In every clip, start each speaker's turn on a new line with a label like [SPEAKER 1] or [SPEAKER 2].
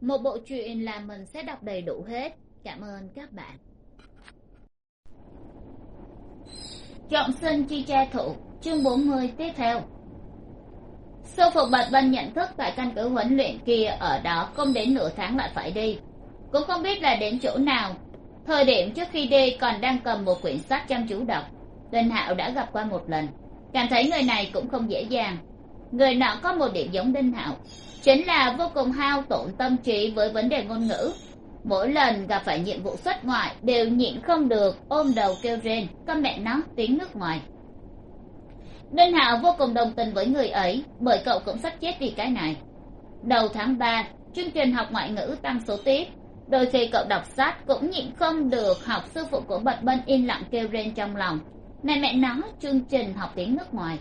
[SPEAKER 1] một bộ truyện là mình sẽ đọc đầy đủ hết. Cảm ơn các bạn. Trọng sinh chi tra thủ, chương bốn mươi tiếp theo. Sư phụ bạch vân nhận thức tại căn cứ huấn luyện kia ở đó không đến nửa tháng lại phải đi. Cũng không biết là đến chỗ nào. Thời điểm trước khi đi còn đang cầm một quyển sách chăm chú đọc. Đinh hạo đã gặp qua một lần. Cảm thấy người này cũng không dễ dàng. Người nọ có một điểm giống đinh hạo chính là vô cùng hao tổn tâm trí với vấn đề ngôn ngữ. Mỗi lần gặp phải nhiệm vụ xuất ngoại đều nhịn không được, ôm đầu kêu rên, con mẹ nó tiếng nước ngoài. Đinh hạo vô cùng đồng tình với người ấy, bởi cậu cũng sắp chết vì cái này. Đầu tháng ba, chương trình học ngoại ngữ tăng số tiết. Đôi khi cậu đọc sách cũng nhịn không được học sư phụ của bật bân yên lặng kêu rên trong lòng. Này mẹ nó chương trình học tiếng nước ngoài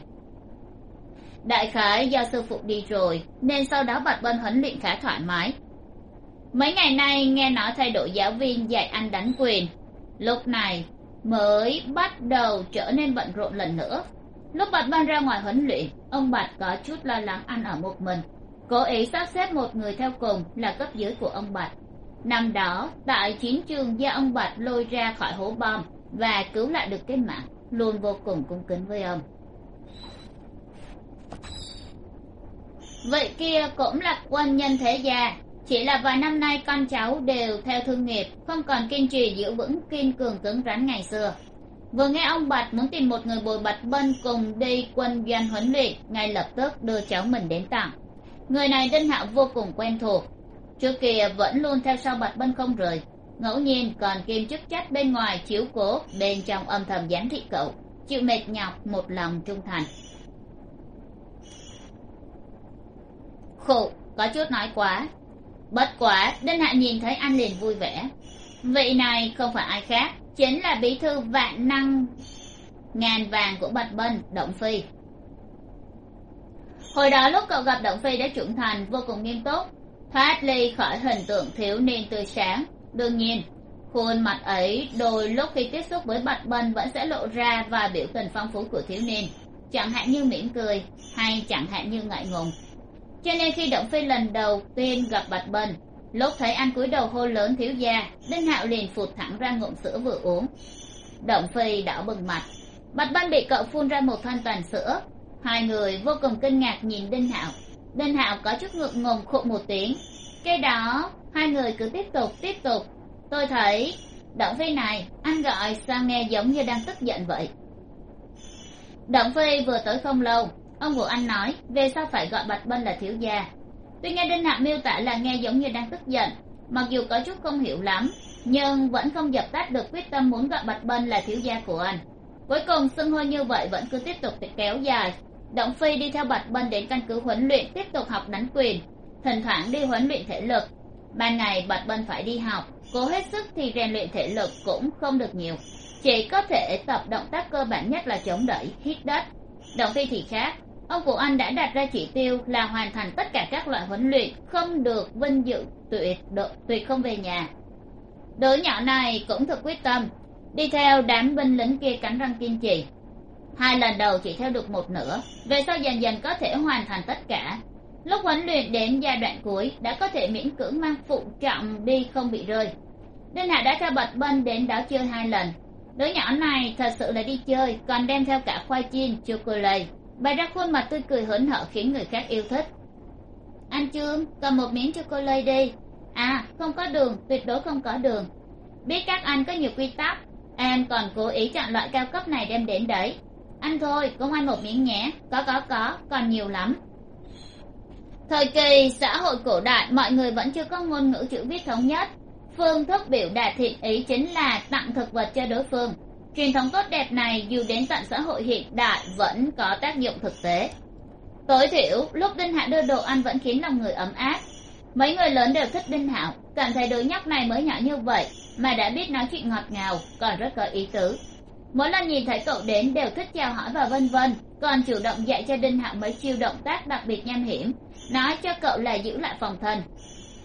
[SPEAKER 1] đại khái do sư phụ đi rồi, nên sau đó bạch bên huấn luyện khá thoải mái. Mấy ngày nay nghe nói thay đổi giáo viên dạy anh đánh quyền. Lúc này mới bắt đầu trở nên bận rộn lần nữa. Lúc bạch ban ra ngoài huấn luyện, ông bạch có chút lo lắng ăn ở một mình. Cố ý sắp xếp một người theo cùng là cấp dưới của ông bạch. Năm đó, tại chiến trường do ông bạch lôi ra khỏi hố bom và cứu lại được cái mạng, luôn vô cùng cung kính với ông vậy kia cũng là quân nhân thế gia. Chỉ là vài năm nay con cháu đều theo thương nghiệp, không còn kiên trì giữ vững kiên cường cứng rắn ngày xưa. Vừa nghe ông bạch muốn tìm một người bồi bạch bân cùng đi quân doanh huấn luyện, ngay lập tức đưa cháu mình đến tặng. Người này đinh hạo vô cùng quen thuộc. Trước kia vẫn luôn theo sau bạch bân không rời. Ngẫu nhiên còn kiêm chức trách bên ngoài chiếu cố bên trong âm thầm giám thị cậu. Chịu mệt nhọc, một lòng trung thành. Khụ, có chút nói quá. Bất quá, đinh hạ nhìn thấy anh liền vui vẻ. Vị này không phải ai khác, chính là bí thư vạn năng. Ngàn vàng của bạch bân, động phi. Hồi đó lúc cậu gặp động phi đã trưởng thành vô cùng nghiêm túc, thoát ly khỏi hình tượng thiếu niên tươi sáng. Đương nhiên, khuôn mặt ấy đôi lúc khi tiếp xúc với bạch bân vẫn sẽ lộ ra và biểu tình phong phú của thiếu niên. Chẳng hạn như mỉm cười, hay chẳng hạn như ngại ngùng cho nên khi động phi lần đầu tiên gặp bạch bần lúc thấy anh cúi đầu hô lớn thiếu gia, đinh hạo liền phụt thẳng ra ngụm sữa vừa uống. Động phi đỏ bừng mặt. Bạch bân bị cậu phun ra một thanh toàn sữa. Hai người vô cùng kinh ngạc nhìn đinh hạo. Đinh hạo có chút ngượng ngùng khụ một tiếng. Cái đó, hai người cứ tiếp tục tiếp tục. Tôi thấy, động phi này, anh gọi sao nghe giống như đang tức giận vậy. Động phi vừa tới không lâu ông ngụ anh nói, về sao phải gọi bạch bân là thiếu gia. Tuy nghe đinh hạo miêu tả là nghe giống như đang tức giận, mặc dù có chút không hiểu lắm, nhưng vẫn không dập tắt được quyết tâm muốn gọi bạch bân là thiếu gia của anh. Cuối cùng, xưng hô như vậy vẫn cứ tiếp tục kéo dài. Động phi đi theo bạch bân đến căn cứ huấn luyện tiếp tục học đánh quyền, thỉnh thoảng đi huấn luyện thể lực. Ban ngày, bạch bân phải đi học, cố hết sức thì rèn luyện thể lực cũng không được nhiều. Chỉ có thể tập động tác cơ bản nhất là chống đẩy, hít đất. Động phi thì khác ông của anh đã đặt ra chỉ tiêu là hoàn thành tất cả các loại huấn luyện không được vinh dự tuyệt độ, tuyệt không về nhà. Đứa nhỏ này cũng thực quyết tâm đi theo đám binh lính kia cắn răng kiên trì. Hai lần đầu chỉ theo được một nửa về sau dần dần có thể hoàn thành tất cả. Lúc huấn luyện đến giai đoạn cuối đã có thể miễn cưỡng mang phụ trọng đi không bị rơi. Đinh hạ đã theo bạch bân đến đó chơi hai lần. Đứa nhỏ này thật sự là đi chơi còn đem theo cả khoai chiên chocolate bày ra khuôn mặt tươi cười hớn hở khiến người khác yêu thích. Anh trương cầm một miếng chocolate đi. À không có đường, tuyệt đối không có đường. Biết các anh có nhiều quy tắc, em còn cố ý chọn loại cao cấp này đem đến đấy. Anh thôi cũng ăn một miếng nhé. Có có có, còn nhiều lắm. Thời kỳ xã hội cổ đại, mọi người vẫn chưa có ngôn ngữ chữ viết thống nhất. Phương thức biểu đạt thiện ý chính là tặng thực vật cho đối phương truyền thống tốt đẹp này dù đến tận xã hội hiện đại vẫn có tác dụng thực tế. Tối thiểu, lúc đinh hạ đưa đồ ăn vẫn khiến lòng người ấm áp. Mấy người lớn đều thích đinh hạo cảm thấy đứa nhóc này mới nhỏ như vậy mà đã biết nói chuyện ngọt ngào, còn rất có ý tứ. Mỗi lần nhìn thấy cậu đến đều thích chào hỏi và vân vân, còn chủ động dạy cho đinh hạo mấy chiêu động tác đặc biệt nham hiểm, nói cho cậu là giữ lại phòng thân.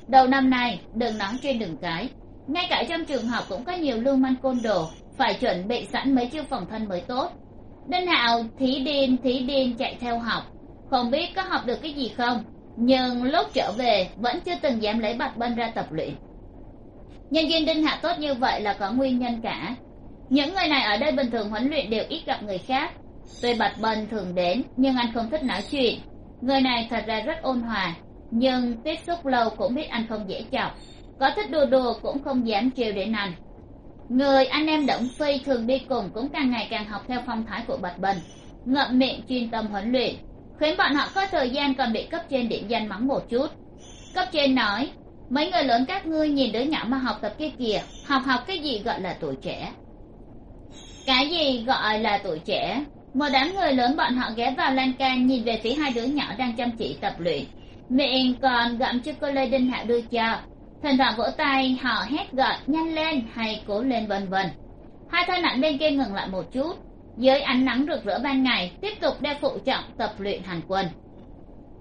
[SPEAKER 1] Đầu năm nay, đừng nóng trên đường cái. Ngay cả trong trường học cũng có nhiều lưu manh côn đồ phải chuẩn bị sẵn mấy chiêu phòng thân mới tốt. Đinh hạo thí điên thí điên chạy theo học. Không biết có học được cái gì không? Nhưng lúc trở về, vẫn chưa từng dám lấy bạch bân ra tập luyện. Nhân viên đinh Hạo tốt như vậy là có nguyên nhân cả. Những người này ở đây bình thường huấn luyện đều ít gặp người khác. Tuy bạch bân thường đến, nhưng anh không thích nói chuyện. Người này thật ra rất ôn hòa, nhưng tiếp xúc lâu cũng biết anh không dễ chọc. Có thích đùa đùa cũng không dám trêu đến anh người anh em động phi thường đi cùng cũng càng ngày càng học theo phong thái của bạch bần ngậm miệng chuyên tâm huấn luyện, khiến bọn họ có thời gian còn bị cấp trên điểm danh mắng một chút. Cấp trên nói, mấy người lớn các ngươi nhìn đứa nhỏ mà học tập kia kìa, học học cái gì gọi là tuổi trẻ? Cái gì gọi là tuổi trẻ? Một đám người lớn bọn họ ghé vào lan can nhìn về phía hai đứa nhỏ đang chăm chỉ tập luyện. Miệng còn gặm chocolate lê đinh hạ đưa cho thỉnh thoảng vỗ tay, họ hét gọi nhanh lên, hay cố lên vân vân hai thân ảnh bên kia ngừng lại một chút. Dưới ánh nắng rực rỡ ban ngày, tiếp tục đeo phụ trọng tập luyện hành quân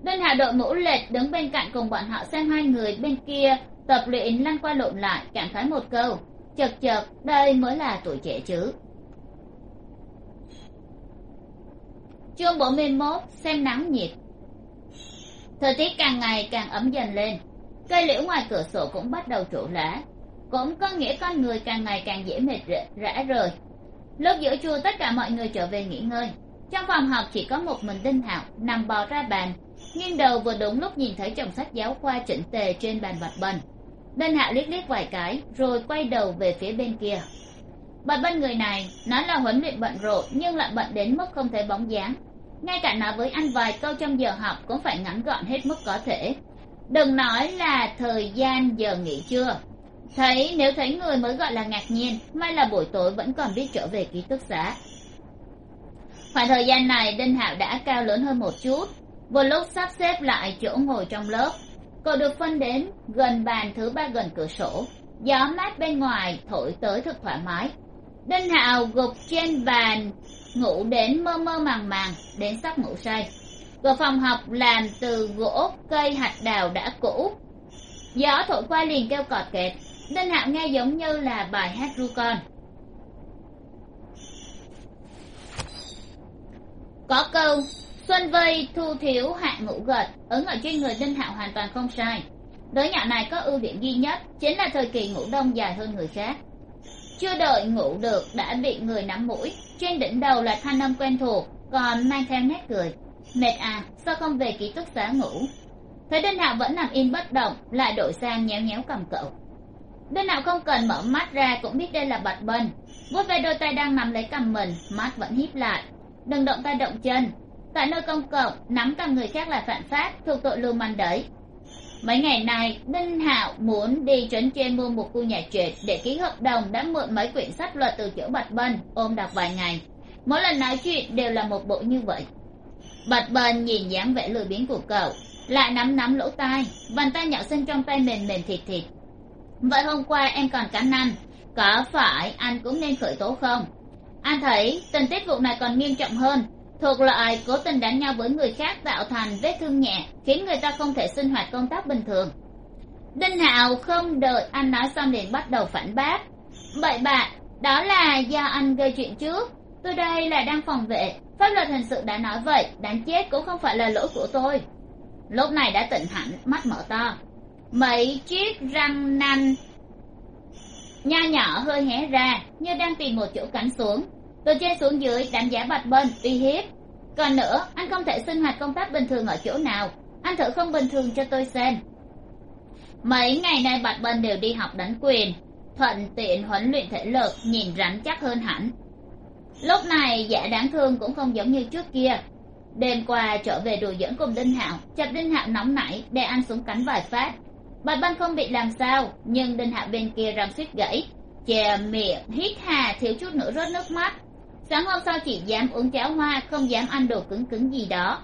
[SPEAKER 1] bên hạ đội mũ lệch đứng bên cạnh cùng bọn họ xem hai người bên kia tập luyện lăn qua lộn lại, cảm khái một câu, chật chật, đây mới là tuổi trẻ chứ. Chương bốn mươi mốt, xem nắng nhiệt. Thời tiết càng ngày càng ấm dần lên cây liễu ngoài cửa sổ cũng bắt đầu trổ lá cũng có nghĩa con người càng ngày càng dễ mệt rã rời lúc giữa trưa, tất cả mọi người trở về nghỉ ngơi. Trong phòng học chỉ có một mình đinh hạo nằm bò ra bàn. Nghiêng đầu vừa đúng lúc nhìn thấy chồng sách giáo khoa chỉnh tề trên bàn bạch bần. Đinh hạo liếc liếc vài cái, rồi quay đầu về phía bên kia. Bạch bần người này nói là huấn luyện bận rộn, nhưng lại bận đến mức không thể bóng dáng. Ngay cả nói với anh vài câu trong giờ học cũng phải ngắn gọn hết mức có thể đừng nói là thời gian giờ nghỉ trưa. Thấy, nếu thấy người mới gọi là ngạc nhiên, may là buổi tối vẫn còn biết trở về ký túc xá. Khoảng thời gian này, đinh hạo đã cao lớn hơn một chút. Vừa lúc sắp xếp lại chỗ ngồi trong lớp cậu được phân đến gần bàn thứ ba gần cửa sổ. Gió mát bên ngoài thổi tới thật thoải mái. Đinh hạo gục trên bàn, ngủ đến mơ mơ màng màng, đến sắp ngủ say cửa phòng học làm từ gỗ, cây hạch đào đã cũ. Gió thổi qua liền kêu cọt kẹt. Đinh hạo nghe giống như là bài hát ru con có câu, xuân vây thu thiếu hạ ngủ gật. Ứng ở trên người đinh hạo hoàn toàn không sai. Đứa nhỏ này có ưu điểm duy nhất, chính là thời kỳ ngủ đông dài hơn người khác. Chưa đợi ngủ được đã bị người nắm mũi. Trên đỉnh đầu là thanh âm quen thuộc, còn mang theo nét cười mệt à sao không về ký túc xá ngủ? Thấy đinh hạo vẫn nằm im bất động, lại đổi sang nhéo nhéo cầm cậu. Đinh hạo không cần mở mắt ra cũng biết đây là bạch bân vuốt ve đôi tay đang nằm lấy cầm mình, mắt vẫn híp lại. Đừng động tay động chân. Tại nơi công cộng, nắm cầm người khác là phạm pháp, thuộc tội lưu manh đấy. Mấy ngày nay, đinh hạo muốn đi trấn trên mua một khu nhà trệt để ký hợp đồng đã mượn mấy quyển sách luật từ chỗ bạch bân ôm đọc vài ngày. Mỗi lần nói chuyện đều là một bộ như vậy bật bần nhìn dáng vẻ lười biếng của cậu, lại nắm nắm lỗ tai, bàn tay nhỏ xinh trong tay mềm mềm thịt thịt. Vậy hôm qua em còn cắn anh có phải anh cũng nên khởi tố không? Anh thấy tình tiết vụ này còn nghiêm trọng hơn, thuộc loại cố tình đánh nhau với người khác tạo thành vết thương nhẹ, khiến người ta không thể sinh hoạt công tác bình thường. Đinh hạo không đợi anh nói xong liền bắt đầu phản bác. Bậy bạ, đó là do anh gây chuyện trước tôi đây là đang phòng vệ. Pháp luật hình sự đã nói vậy, đáng chết cũng không phải là lỗi của tôi. Lúc này đã tỉnh hẳn, mắt mở to. Mấy chiếc răng nanh, nho nhỏ hơi hé ra, như đang tìm một chỗ cắn xuống. Từ trên xuống dưới, đánh giá bạch bên, uy hiếp. Còn nữa, anh không thể sinh hoạt công tác bình thường ở chỗ nào. Anh thử không bình thường cho tôi xem. Mấy ngày nay bạch bên đều đi học đánh quyền, thuận tiện huấn luyện thể lực, nhìn rắn chắc hơn hẳn lúc này dạ đáng thương cũng không giống như trước kia. Đêm qua trở về đùa giỡn cùng đinh hạo chập đinh hạo nóng nảy để ăn xuống cắn vài phát. Bạch băng không bị làm sao, nhưng đinh hạo bên kia răng suýt gãy, chè miệng hít hà thiếu chút nữa rớt nước mắt. Sáng hôm sau chỉ dám uống cháo hoa, không dám ăn đồ cứng cứng gì đó.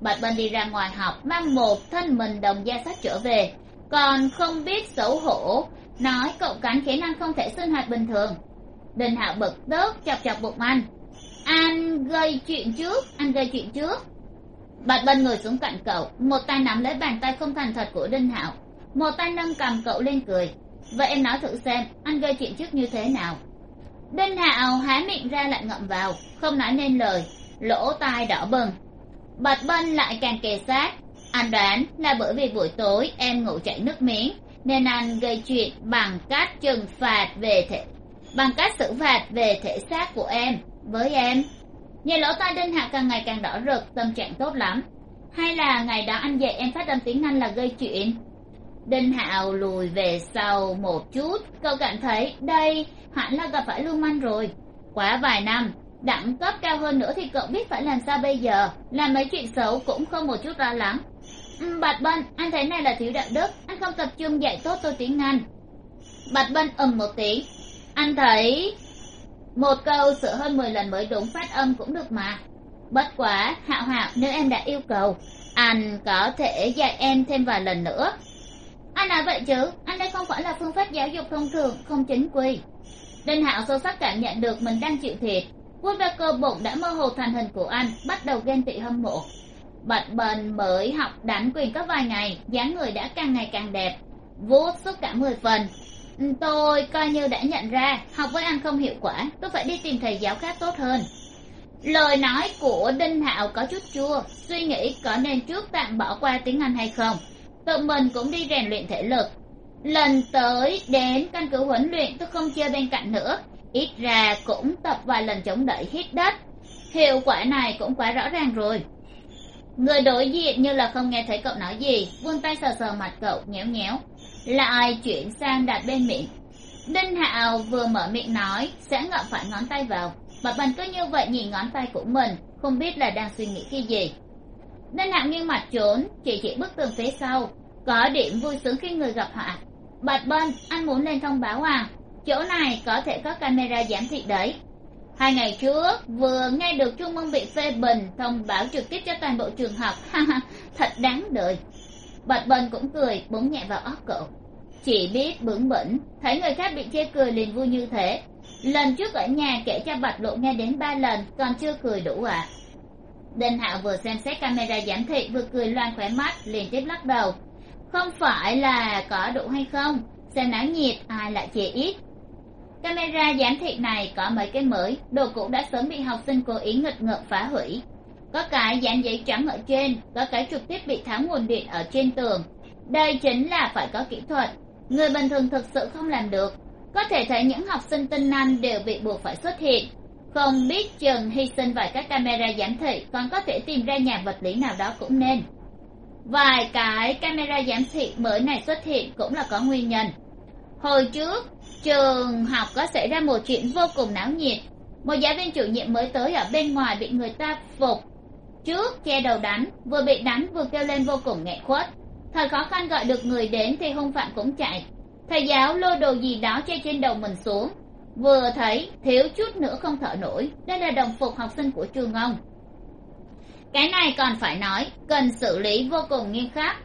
[SPEAKER 1] Bạch băng đi ra ngoài học, mang một thân mình đồng gia sách trở về. Còn không biết xấu hổ, nói cậu cắn khiến năng không thể sinh hoạt bình thường đinh hạo bực tức chọc chọc bụng anh. Anh gây chuyện trước, anh gây chuyện trước. Bạch bân ngồi xuống cạnh cậu, một tay nắm lấy bàn tay không thành thật của đinh hạo. Một tay nâng cầm cậu lên cười. Vậy em nói thử xem, anh gây chuyện trước như thế nào? Đinh hạo há miệng ra lại ngậm vào, không nói nên lời. Lỗ tai đỏ bừng. Bạch bân lại càng kề sát. Anh đoán là bởi vì buổi tối em ngủ chảy nước miếng, nên anh gây chuyện bằng cách trừng phạt về thể bằng cách xử phạt về thể xác của em, với em. Nhìn lỗ tai đinh hạ càng ngày càng đỏ rực, tâm trạng tốt lắm. Hay là ngày đó anh dạy em phát âm tiếng anh là gây chuyện. Đinh hạo lùi về sau một chút, cậu cảm thấy, đây, hẳn là gặp phải lưu manh rồi. Quá vài năm, đẳng cấp cao hơn nữa thì cậu biết phải làm sao bây giờ. Làm mấy chuyện xấu cũng không một chút lo lắng. Ừ, Bạch bân, anh thấy này là thiếu đạo đức. Anh không tập trung dạy tốt tôi tiếng anh. Bạch bân ầm một tiếng anh thấy một câu sửa hơn mười lần mới đúng phát âm cũng được mà. Bất quá, hạo hạo, nếu em đã yêu cầu, anh có thể dạy em thêm vài lần nữa. Anh nói vậy chứ, anh đây không phải là phương pháp giáo dục thông thường, không chính quy. Đinh hạo sâu sắc cảm nhận được mình đang chịu thiệt. Vui ve cơ bụng đã mơ hồ thành hình của anh, bắt đầu ghen tị hâm mộ. Bạch bần mới học đánh quyền có vài ngày, dáng người đã càng ngày càng đẹp, vuốt xúc cảm mười phần tôi coi như đã nhận ra, học với anh không hiệu quả, tôi phải đi tìm thầy giáo khác tốt hơn. Lời nói của đinh hạo có chút chua, suy nghĩ có nên trước tạm bỏ qua tiếng anh hay không. Tự mình cũng đi rèn luyện thể lực. Lần tới đến căn cứ huấn luyện, tôi không chơi bên cạnh nữa. Ít ra cũng tập vài lần chống đẩy hít đất. Hiệu quả này cũng quá rõ ràng rồi. Người đối diện như là không nghe thấy cậu nói gì vươn tay sờ sờ mặt cậu, nhéo nhéo lại chuyển sang đặt bên miệng? Đinh hạo vừa mở miệng nói, sẽ ngậm phải ngón tay vào. Bạch bần cứ như vậy nhìn ngón tay của mình, không biết là đang suy nghĩ cái gì. Đinh hạo nghiêng mặt trốn, chỉ chỉ bức tường phía sau. Có điểm vui sướng khi người gặp họa. Bạch bân anh muốn lên thông báo à? Chỗ này có thể có camera giám thị đấy. Hai ngày trước, vừa nghe được trung môn bị phê bình, thông báo trực tiếp cho toàn bộ trường học. Thật đáng đợi bạch bân cũng cười, búng nhẹ vào óc cậu. Chỉ biết bướng bỉnh, thấy người khác bị chê cười liền vui như thế. Lần trước ở nhà kể cho bạch lộ nghe đến ba lần, còn chưa cười đủ à. Đinh hạo vừa xem xét camera giám thị, vừa cười loan khỏe mắt, liền tiếp lắc đầu. Không phải là có đủ hay không? Xem náo nhiệt, ai lại chê ít? Camera giám thị này có mấy cái mới, đồ cũ đã sớm bị học sinh cố ý nghịch ngợm phá hủy có cái dán giấy trắng ở trên, có cái trực tiếp bị tháo nguồn điện ở trên tường. Đây chính là phải có kỹ thuật. Người bình thường thực sự không làm được. Có thể thấy những học sinh tinh anh đều bị buộc phải xuất hiện. Không biết chừng hy sinh vài các camera giám thị còn có thể tìm ra nhà vật lý nào đó cũng nên. Vài cái camera giám thị mới này xuất hiện cũng là có nguyên nhân. Hồi trước, trường học có xảy ra một chuyện vô cùng náo nhiệt. Một giáo viên chủ nhiệm mới tới ở bên ngoài bị người ta phục trước che đầu đánh, vừa bị đánh vừa kêu lên vô cùng nghẹn khuất. Thời khó khăn gọi được người đến thì hung phạm cũng chạy. Thầy giáo lôi đồ gì đó che trên đầu mình xuống. Vừa thấy, thiếu chút nữa không thở nổi, đây là đồng phục học sinh của trường ông. Cái này còn phải nói, cần xử lý vô cùng nghiêm khắc.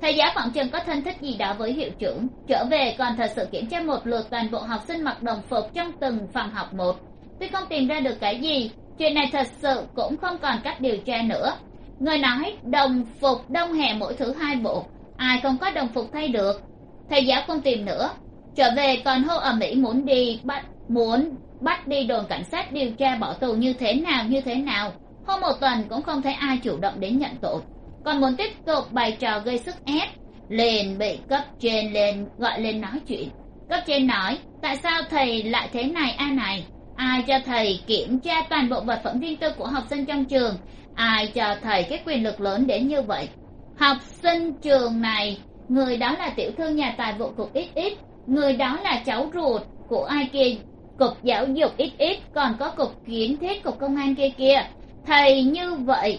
[SPEAKER 1] Thầy giáo phỏng chừng có thân thích gì đó với hiệu trưởng, trở về còn thật sự kiểm tra một lượt toàn bộ học sinh mặc đồng phục trong từng phòng học một. Tuy không tìm ra được cái gì chuyện này thật sự cũng không còn cách điều tra nữa. Người nói, đồng phục đông hè mỗi thứ hai bộ. Ai không có đồng phục thay được. Thầy giáo không tìm nữa. Trở về còn hô ở mỹ muốn đi bắt, muốn bắt đi đồn cảnh sát điều tra bỏ tù như thế nào, như thế nào. Hôm một tuần cũng không thấy ai chủ động đến nhận tội. Còn muốn tiếp tục bày trò gây sức ép, liền bị cấp trên lên, gọi lên nói chuyện. Cấp trên nói, tại sao thầy lại thế này, a này? Ai cho thầy kiểm tra toàn bộ vật phẩm riêng tư của học sinh trong trường? Ai cho thầy cái quyền lực lớn đến như vậy? Học sinh trường này, người đó là tiểu thư nhà tài vụ cục ít ít. Người đó là cháu ruột của ai kia? Cục giáo dục ít ít, còn có cục kiến thiết, cục công an kia kia thầy như vậy.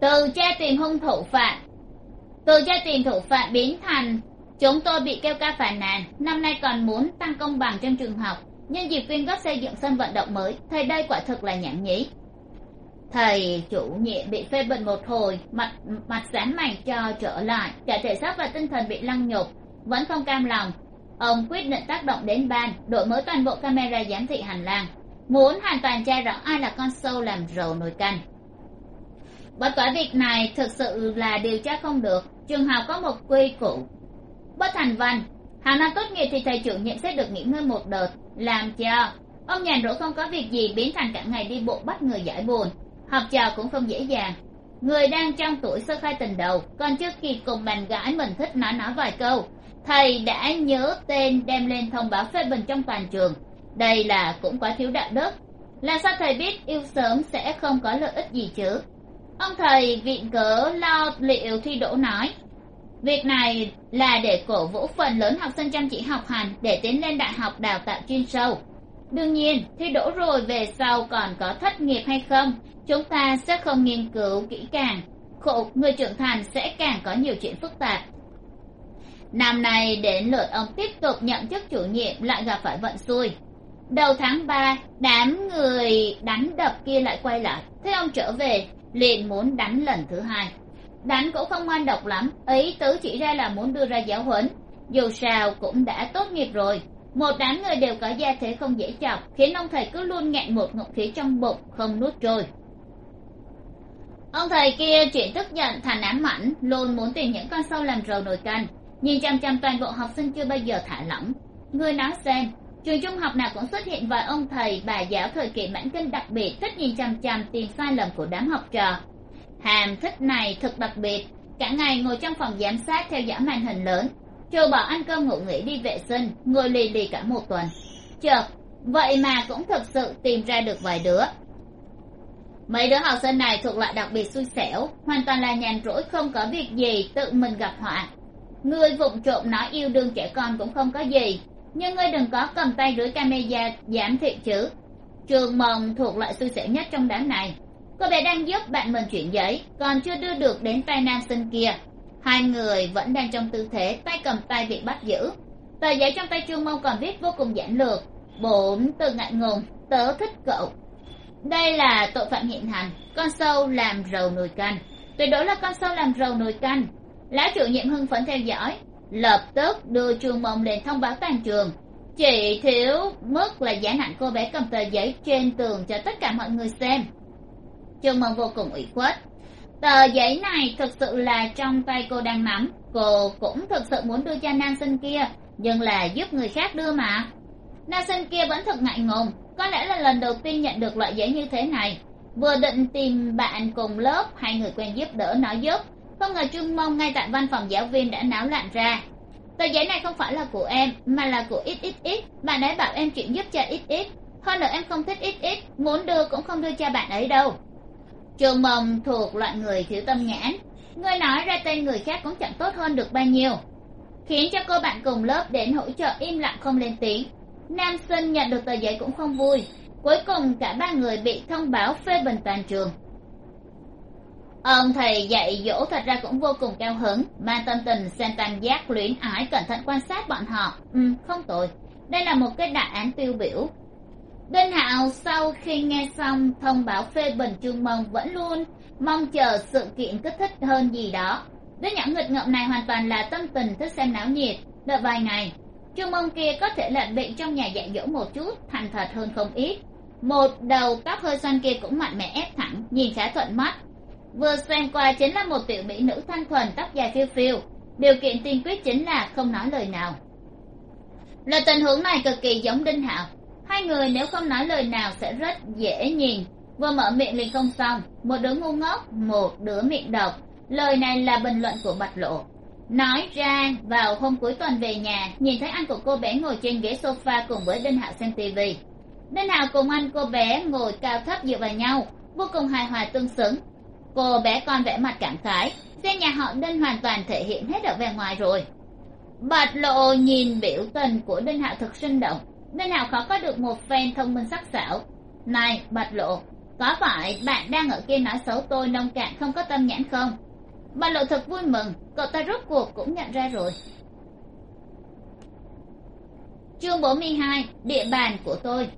[SPEAKER 1] Từ tra tìm hung thủ phạm, từ tra tìm thủ phạm biến thành chúng tôi bị kêu ca phản nàn. Năm nay còn muốn tăng công bằng trong trường học. Nhân dịp quyên góp xây dựng sân vận động mới thầy đây quả thực là nhảm nhí. Thầy chủ nhiệm bị phê bình một hồi, mặt mặt sáng mày cho trở lại. Cả thể xác và tinh thần bị lăng nhục, vẫn không cam lòng. Ông quyết định tác động đến ban, đổi mới toàn bộ camera giám thị hành lang. Muốn hoàn toàn che rõ ai là con sâu làm rầu nồi canh. Bất quả việc này thực sự là điều tra không được. Trường học có một quy củ bất thành văn. Hàng năm tốt nghiệp thì thầy chủ nhiệm sẽ được nghỉ ngơi một đợt. Làm cho. Ông nhàn rỗi không có việc gì, biến thành cả ngày đi bộ bắt người giải buồn. Học trò cũng không dễ dàng. Người đang trong tuổi sơ khai tình đầu, còn chưa kịp cùng bạn gái mình thích nói nói vài câu. Thầy đã nhớ tên đem lên thông báo phê bình trong toàn trường. Đây là cũng quá thiếu đạo đức. Là sao thầy biết yêu sớm sẽ không có lợi ích gì chứ? Ông thầy viện cớ lo liệu thi đỗ nói việc này là để cổ vũ phần lớn học sinh chăm chỉ học hành để tiến lên đại học đào tạo chuyên sâu. Đương nhiên, thi đỗ rồi về sau còn có thất nghiệp hay không, chúng ta sẽ không nghiên cứu kỹ càng. Khổ, người trưởng thành sẽ càng có nhiều chuyện phức tạp. Năm nay đến lượt ông tiếp tục nhận chức chủ nhiệm lại gặp phải vận xui. Đầu tháng ba, đám người đánh đập kia lại quay lại. Thế ông trở về, liền muốn đánh lần thứ hai đánh cũng không ngoan độc lắm, ý tứ chỉ ra là muốn đưa ra giáo huấn. Dù sao cũng đã tốt nghiệp rồi. Một đám người đều có gia thế không dễ chọc, khiến ông thầy cứ luôn nghẹn một ngụm khí trong bụng, không nuốt trôi. Ông thầy kia chuyện tức giận thành ám ảnh, luôn muốn tìm những con sâu làm rầu nồi canh. Nhìn chăm chăm toàn bộ học sinh chưa bao giờ thả lỏng. Người nói xem, trường trung học nào cũng xuất hiện vài ông thầy, bà giáo thời kỳ mãn kinh đặc biệt thích nhìn chăm chăm tìm sai lầm của đám học trò hàm thích này thật đặc biệt. Cả ngày ngồi trong phòng giám sát theo dõi màn hình lớn. Trừ bỏ ăn cơm ngủ nghỉ đi vệ sinh, ngồi lì lì cả một tuần. Chợt, vậy mà cũng thực sự tìm ra được vài đứa. Mấy đứa học sinh này thuộc loại đặc biệt xui xẻo, hoàn toàn là nhàn rỗi, không có việc gì tự mình gặp họa Người vụng trộm nói yêu đương trẻ con cũng không có gì, nhưng ngươi đừng có cầm tay rưới camera giảm thị chứ. Trường mồng thuộc loại xui xẻo nhất trong đám này cô bé đang giúp bạn mình chuyển giấy, còn chưa đưa được đến tay nam sinh kia. Hai người vẫn đang trong tư thế, tay cầm tay bị bắt giữ. Tờ giấy trong tay trương mông còn viết vô cùng giản lược. Bốn từ ngại ngùng, tớ thích cậu. Đây là tội phạm hiện hành, con sâu làm rầu nồi canh. Tuyệt đối là con sâu làm rầu nồi canh. Lão chủ nhiệm hưng phấn theo dõi. Lập tức đưa trương mông lên thông báo toàn trường. Chỉ thiếu mức là giả nặng cô bé cầm tờ giấy trên tường cho tất cả mọi người xem trương mông vô cùng ủy khuất. Tờ giấy này thực sự là trong tay cô đang nắm cô cũng thực sự muốn đưa cho nam sinh kia, nhưng là giúp người khác đưa mà. Nam sinh kia vẫn thật ngại ngùng. Có lẽ là lần đầu tiên nhận được loại giấy như thế này. Vừa định tìm bạn cùng lớp hay người quen giúp đỡ nói giúp. Không ngờ trương mông ngay tại văn phòng giáo viên đã náo loạn ra. Tờ giấy này không phải là của em, mà là của ít ít ít. Bạn ấy bảo em chuyển giúp cho ít ít. Hơn nữa em không thích ít ít. Muốn đưa cũng không đưa cho bạn ấy đâu trường mồng thuộc loại người thiếu tâm nhãn. Người nói ra tên người khác cũng chẳng tốt hơn được bao nhiêu. Khiến cho cô bạn cùng lớp đến hỗ trợ im lặng không lên tiếng. Nam sinh nhận được tờ giấy cũng không vui. Cuối cùng cả ba người bị thông báo phê bình toàn trường. Ông thầy dạy dỗ thật ra cũng vô cùng cao hứng. Mang tâm tình xem tam giác luyến ái cẩn thận quan sát bọn họ. Ừ không tội đây là một cái đại án tiêu biểu đinh hạo sau khi nghe xong thông báo phê bình trương mông vẫn luôn mong chờ sự kiện kích thích hơn gì đó. Đứa nhỏ nghịch ngợm này hoàn toàn là tâm tình thích xem náo nhiệt. Đợi vài ngày trương mông kia có thể là bị trong nhà dạy dỗ một chút, thành thật hơn không ít. Một đầu tóc hơi xoăn kia cũng mạnh mẽ ép thẳng, nhìn khá thuận mắt. Vừa xem qua chính là một tiểu mỹ nữ thanh thuần, tóc dài phiêu phiêu. Điều kiện tiên quyết chính là không nói lời nào. Lời tình huống này cực kỳ giống đinh hạo hai người nếu không nói lời nào sẽ rất dễ nhìn. Vừa mở miệng liền không xong, một đứa ngu ngốc, một đứa miệng độc. Lời này là bình luận của bạch lộ. Nói ra, vào hôm cuối tuần về nhà, nhìn thấy anh của cô bé ngồi trên ghế sofa cùng với đinh hạo xem tv đinh hạo cùng anh cô bé ngồi cao thấp dựa vào nhau, vô cùng hài hòa tương xứng. Cô bé con vẽ mặt cảm khái, xe nhà họ đinh hoàn toàn thể hiện hết ở vẻ ngoài rồi. Bạch lộ nhìn biểu tình của đinh hạo thật sinh động nơi nào khó có được một phen thông minh sắc sảo? Này, bạch lộ, có phải bạn đang ở kia nói xấu tôi nông cạn không có tâm nhãn không? Bạch lộ thật vui mừng, cậu ta rốt cuộc cũng nhận ra rồi. Chương bốn mươi hai, địa bàn của tôi.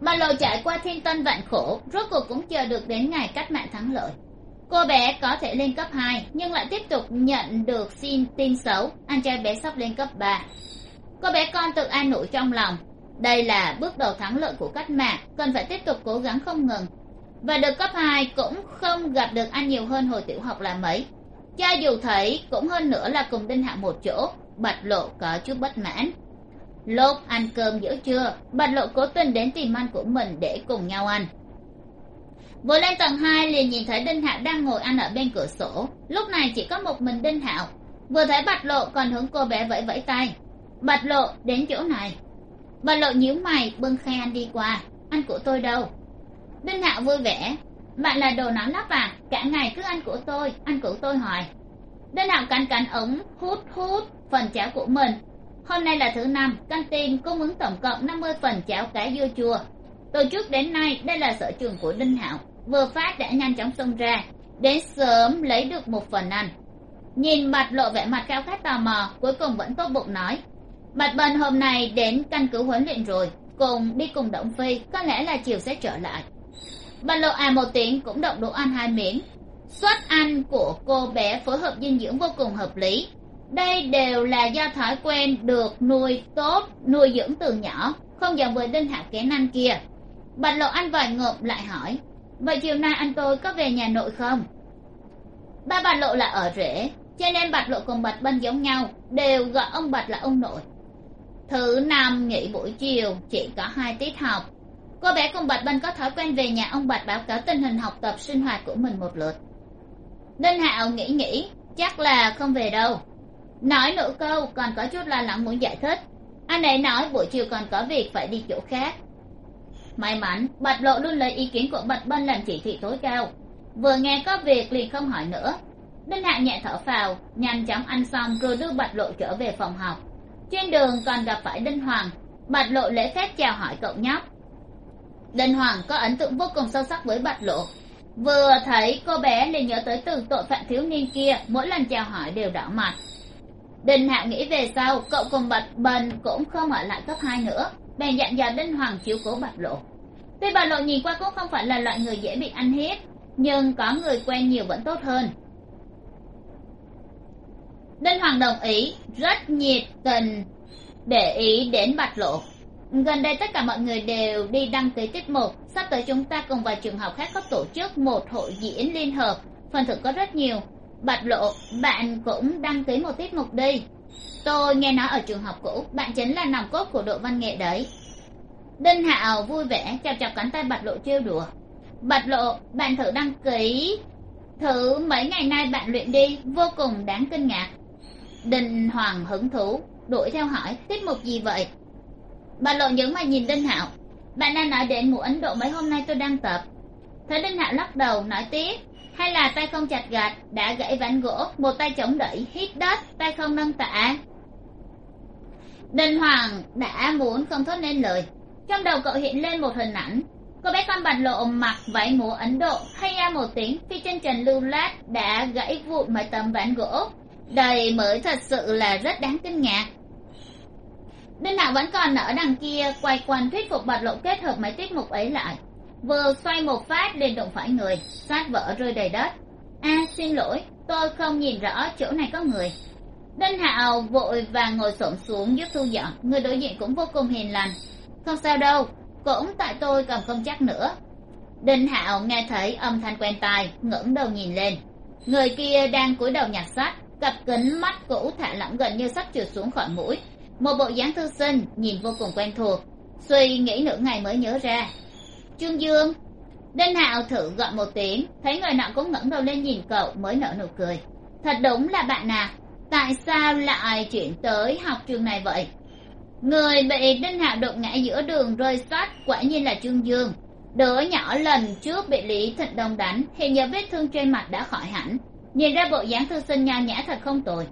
[SPEAKER 1] Bạch lộ trải qua thiên tân vạn khổ, rốt cuộc cũng chờ được đến ngày cách mạng thắng lợi. Cô bé có thể lên cấp hai, nhưng lại tiếp tục nhận được xin tin xấu. Anh trai bé sắp lên cấp ba cô bé con tự an ủi trong lòng. Đây là bước đầu thắng lợi của cách mạng, cần phải tiếp tục cố gắng không ngừng. Và được cấp hai cũng không gặp được anh nhiều hơn hồi tiểu học là mấy. Cha dù thấy cũng hơn nữa là cùng đinh hạ một chỗ, bạch lộ có chút bất mãn. Lúc ăn cơm giữa trưa, bạch lộ cố tình đến tìm anh của mình để cùng nhau ăn. Vừa lên tầng hai liền nhìn thấy đinh hạo đang ngồi ăn ở bên cửa sổ. Lúc này chỉ có một mình đinh hạo. Vừa thấy bạch lộ còn hướng cô bé vẫy vẫy tay bạch lộ đến chỗ này. Bạch lộ nhíu mày, bưng khay anh đi qua. Ăn của tôi đâu? Đinh hạo vui vẻ. Bạn là đồ nón lắp à? Cả ngày cứ ăn của tôi, ăn của tôi hỏi. đinh hạo cắn cắn ống, hút hút phần cháo của mình. Hôm nay là thứ năm căn tin cung ứng tổng cộng năm mươi phần cháo cá dưa chua. Từ trước đến nay, đây là sở trường của đinh hạo vừa phát đã nhanh chóng xông ra. Đến sớm lấy được một phần ăn. Nhìn mặt lộ vẻ mặt cao khát tò mò, cuối cùng vẫn tốt bụng nói bạch bần hôm nay đến căn cứ huấn luyện rồi, cùng đi cùng động phi, có lẽ là chiều sẽ trở lại. Bạch lộ à một tiếng cũng động đồ ăn hai miếng. Suất ăn của cô bé phối hợp dinh dưỡng vô cùng hợp lý. Đây đều là do thói quen được nuôi tốt, nuôi dưỡng từ nhỏ, không giống với đinh hạo kén ăn kia. Bạch lộ ăn vài ngộm lại hỏi, vậy chiều nay anh tôi có về nhà nội không? Ba bạch lộ là ở rể, cho nên bạch lộ cùng bạch bân giống nhau, đều gọi ông bạch là ông nội thứ năm, nghỉ buổi chiều, chỉ có hai tiết học. Cô bé cùng bạch bân có thói quen về nhà, ông bạch báo cáo tình hình học tập sinh hoạt của mình một lượt. Đinh hạo nghĩ nghĩ, chắc là không về đâu. Nói nửa câu, còn có chút lo lắng muốn giải thích. Anh ấy nói buổi chiều còn có việc phải đi chỗ khác. May mắn, bạch lộ luôn lấy ý kiến của bạch bân làm chỉ thị tối cao. Vừa nghe có việc liền không hỏi nữa. Đinh hạ nhẹ thở phào, nhanh chóng ăn xong, rồi đưa bạch lộ trở về phòng học trên đường còn gặp phải đinh hoàng. Bạch lộ lễ phép chào hỏi cậu nhóc. Đinh hoàng có ấn tượng vô cùng sâu sắc với bạch lộ. Vừa thấy cô bé liền nhớ tới từ tội phạm thiếu niên kia, mỗi lần chào hỏi đều đỏ mặt. Đinh hạ nghĩ về sau, cậu cùng bạch bần cũng không ở lại cấp hai nữa, bèn dặn dò đinh hoàng chiếu cố bạch lộ. Tuy bạch lộ nhìn qua cũng không phải là loại người dễ bị ăn hiếp, nhưng có người quen nhiều vẫn tốt hơn đinh hoàng đồng ý, rất nhiệt tình, để ý đến bạch lộ. Gần đây tất cả mọi người đều đi đăng ký tiết mục. Sắp tới chúng ta cùng vài trường học khác có tổ chức một hội diễn liên hợp. Phần thưởng có rất nhiều. Bạch lộ, bạn cũng đăng ký một tiết mục đi. Tôi nghe nói ở trường học cũ, bạn chính là nòng cốt của đội văn nghệ đấy. Đinh hạo vui vẻ chào chào cánh tay bạch lộ trêu đùa. Bạch lộ, bạn thử đăng ký thử mấy ngày nay bạn luyện đi, vô cùng đáng kinh ngạc đinh hoàng hứng thú, đuổi theo hỏi, tiết mục gì vậy? Bạch lộ nhớ mà nhìn đinh hạo. Bạn đang nói đến mũ ấn độ mấy hôm nay tôi đang tập. Thấy đinh hạo lắc đầu, nói tiếp, hay là tay không chặt gạch, đã gãy ván gỗ, một tay chống đẩy, hít đất, tay không nâng tạ. Đinh hoàng đã muốn không thốt nên lời. Trong đầu cậu hiện lên một hình ảnh. Cô bé con bạch lộ mặc váy múa ấn độ, hay ra một tiếng phi chân trần lưu lát đã gãy vụn mấy tấm ván gỗ đây mới thật sự là rất đáng kinh ngạc. Đinh hạo vẫn còn ở đằng kia, quay quanh thuyết phục bạch lộ kết hợp mấy tiết mục ấy lại. Vừa xoay một phát, liền đụng phải người sát vỡ rơi đầy đất. A, xin lỗi, tôi không nhìn rõ chỗ này có người. Đinh hạo vội và ngồi xổm xuống giúp thu dọn, người đối diện cũng vô cùng hiền lành. Không sao đâu, cũng tại tôi còn không chắc nữa. Đinh hạo nghe thấy âm thanh quen tai, ngẩng đầu nhìn lên. Người kia đang cúi đầu nhặt sách cặp kính mắt cũ thả lỏng gần như sắp trượt xuống khỏi mũi. Một bộ dáng thư sinh, nhìn vô cùng quen thuộc. Suy nghĩ nửa ngày mới nhớ ra. Trương dương, đinh hạo thử gọi một tiếng, thấy người nọ cũng ngẩng đầu lên nhìn cậu mới nở nụ cười. Thật đúng là bạn à tại sao lại chuyển tới học trường này vậy? Người bị đinh hạo đụng ngã giữa đường rơi xót quả nhiên là trương dương. Đứa nhỏ lần trước bị lý thịnh đông đánh hiện giờ vết thương trên mặt đã khỏi hẳn nhìn ra bộ dáng thư sinh nho nhã thật không tồi.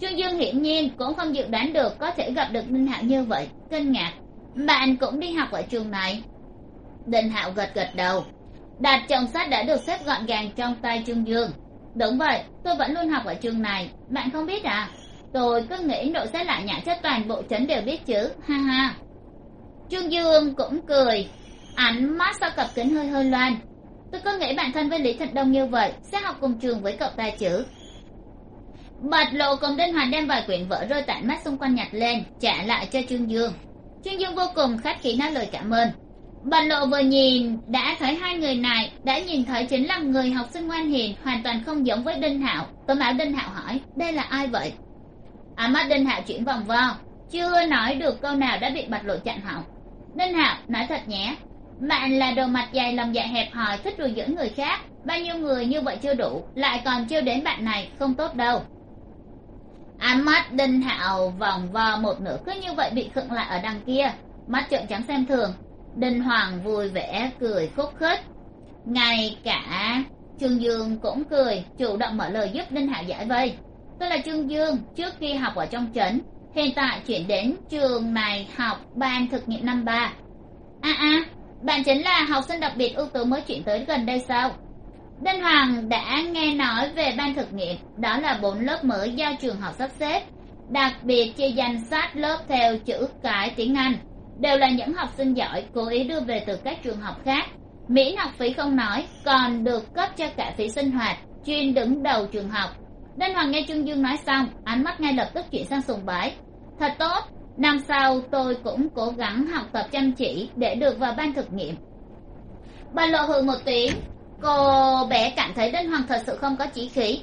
[SPEAKER 1] Trương dương hiển nhiên cũng không dự đoán được có thể gặp được đinh hạo như vậy. Kinh ngạc. Bạn cũng đi học ở trường này. Đinh hạo gật gật đầu. Đặt chồng sách đã được xếp gọn gàng trong tay trương dương. Đúng vậy, tôi vẫn luôn học ở trường này. Bạn không biết à? Tôi cứ nghĩ nội sẽ lại nhã chất toàn bộ trấn đều biết chứ. Ha ha. Trương dương cũng cười. Ánh mắt sau cặp kính hơi hơi loan tôi có nghĩ bản thân với lý thịnh đông như vậy, sẽ học cùng trường với cậu ta chứ? Bạch lộ cùng đinh hoàn đem vài quyển vở rơi tại mắt xung quanh nhặt lên, trả lại cho trương dương. Trương dương vô cùng khách khí nói lời cảm ơn. Bạch lộ vừa nhìn, đã thấy hai người này, đã nhìn thấy chính là người học sinh ngoan hiền, hoàn toàn không giống với đinh hạo. Tôi bảo đinh hạo hỏi, đây là ai vậy? Ánh mắt đinh hạo chuyển vòng vo, chưa nói được câu nào đã bị bạch lộ chặn họng. Đinh hạo nói thật nhé bạn là đồ mặt dày lòng dạ hẹp hòi, thích đùa giỡn người khác. Bao nhiêu người như vậy chưa đủ, lại còn chưa đến bạn này, không tốt đâu. Ánh mắt đinh hạo vòng vo một nửa, cứ như vậy bị khựng lại ở đằng kia. Mắt trợn trắng xem thường. Đinh hoàng vui vẻ cười khúc khích. Ngay cả trương dương cũng cười, chủ động mở lời giúp đinh hạo giải vây. Tôi là trương dương, trước khi học ở trong trấn, hiện tại chuyển đến trường này học ban thực nghiệm năm ba. A a bạn chính là học sinh đặc biệt ưu tú mới chuyển tới gần đây sao? Đinh hoàng đã nghe nói về ban thực nghiệm, đó là bốn lớp mới do trường học sắp xếp, đặc biệt chia danh sách lớp theo chữ cái tiếng anh, đều là những học sinh giỏi cố ý đưa về từ các trường học khác. Miễn học phí không nói, còn được cấp cho cả phí sinh hoạt, chuyên đứng đầu trường học. Đinh hoàng nghe trương dương nói xong, ánh mắt ngay lập tức chuyển sang sùng bái. Thật tốt năm sau, tôi cũng cố gắng học tập chăm chỉ để được vào ban thực nghiệm. Bà lộ hừ một tiếng, cô bé cảm thấy đinh hoàng thật sự không có chỉ khí.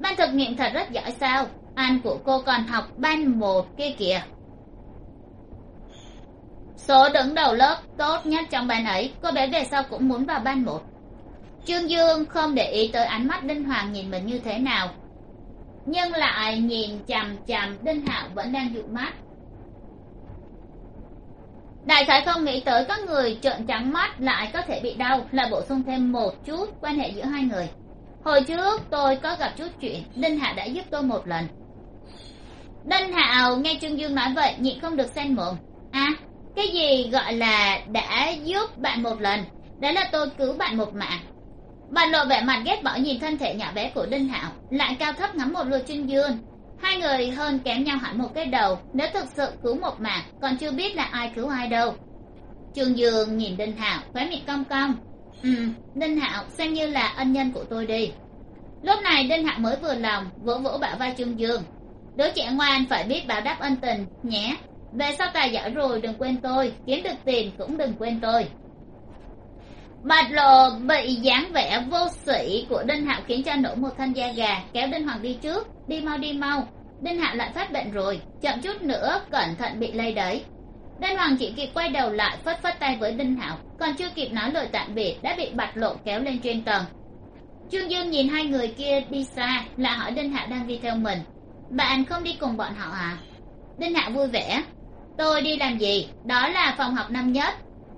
[SPEAKER 1] Ban thực nghiệm thật rất giỏi sao? Anh của cô còn học ban một kia kìa. Số đứng đầu lớp tốt nhất trong ban ấy, cô bé về sau cũng muốn vào ban một. Trương dương không để ý tới ánh mắt đinh hoàng nhìn mình như thế nào. Nhưng lại nhìn chằm chằm đinh hạo vẫn đang dụ mắt đại khái không nghĩ tới có người trợn trắng mắt lại có thể bị đau là bổ sung thêm một chút quan hệ giữa hai người. Hồi trước tôi có gặp chút chuyện, đinh Hạ đã giúp tôi một lần. Đinh hạo nghe trương dương nói vậy, nhịn không được xen mồm. À cái gì gọi là đã giúp bạn một lần? Đó là tôi cứu bạn một mạng. Bạn lộ vẻ mặt ghét bỏ nhìn thân thể nhỏ bé của đinh hạo lại cao thấp ngắm một lượt trương dương hai người hơn kém nhau hẳn một cái đầu, nếu thực sự cứu một mạng, còn chưa biết là ai cứu ai đâu. Trương dương nhìn đinh hạo, khóe miệng cong cong. Ừ đinh hạo, xem như là ân nhân của tôi đi. Lúc này đinh hạo mới vừa lòng, vỗ vỗ bả vai trương dương. Đứa trẻ ngoan phải biết báo đáp ân tình, nhé. Về sau tài giỏi rồi đừng quên tôi, kiếm được tiền cũng đừng quên tôi. Bạch lộ bị dáng vẻ vô sĩ của đinh hạo khiến cho nổ một thanh da gà, kéo đinh hoàng đi trước, đi mau đi mau đinh hạo lại phát bệnh rồi, chậm chút nữa cẩn thận bị lây đấy. Đinh hoàng chỉ kịp quay đầu lại, phất phất tay với đinh hạo, còn chưa kịp nói lời tạm biệt, đã bị bạch lộ kéo lên trên tầng. Trương dương nhìn hai người kia đi xa là hỏi đinh hạo đang đi theo mình. Bạn không đi cùng bọn họ à? Đinh hạo vui vẻ. Tôi đi làm gì? Đó là phòng học năm nhất.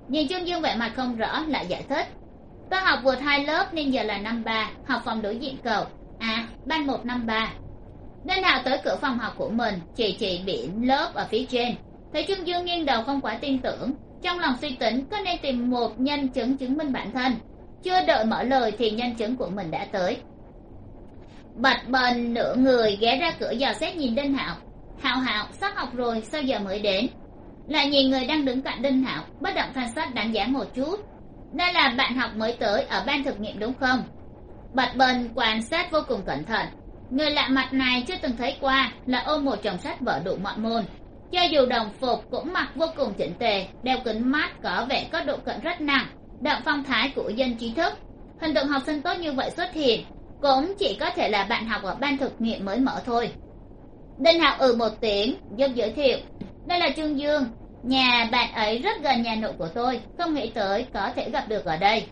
[SPEAKER 1] Nhìn trương dương vẻ mặt không rõ, lại giải thích. Tôi học vượt hai lớp, nên giờ là năm ba, học phòng đối diện cậu. À ban một, năm ba nên hạo tới cửa phòng học của mình chỉ chỉ biển lớp ở phía trên. Thấy trương dương nghiêng đầu không quá tin tưởng, trong lòng suy tính có nên tìm một nhân chứng chứng minh bản thân. Chưa đợi mở lời thì nhân chứng của mình đã tới. Bạch bần nửa người ghé ra cửa dò xét nhìn đinh hạo. Hạo hạo, sắp học rồi, sao giờ mới đến? Lại nhìn người đang đứng cạnh đinh hạo, bất động thanh sát đánh giá một chút. Đây là bạn học mới tới ở ban thực nghiệm đúng không? Bạch bần quan sát vô cùng cẩn thận người lạ mặt này chưa từng thấy qua là ôm một chồng sách vở đủ mọi môn. Cho dù đồng phục cũng mặc vô cùng chỉnh tề, đeo kính mát có vẻ có độ cận rất nặng, đậm phong thái của dân trí thức. Hình tượng học sinh tốt như vậy xuất hiện cũng chỉ có thể là bạn học ở ban thực nghiệm mới mở thôi. Đinh học ừ một tiếng, giúp giới thiệu. Đây là trương dương. Nhà bạn ấy rất gần nhà nội của tôi, không nghĩ tới có thể gặp được ở đây.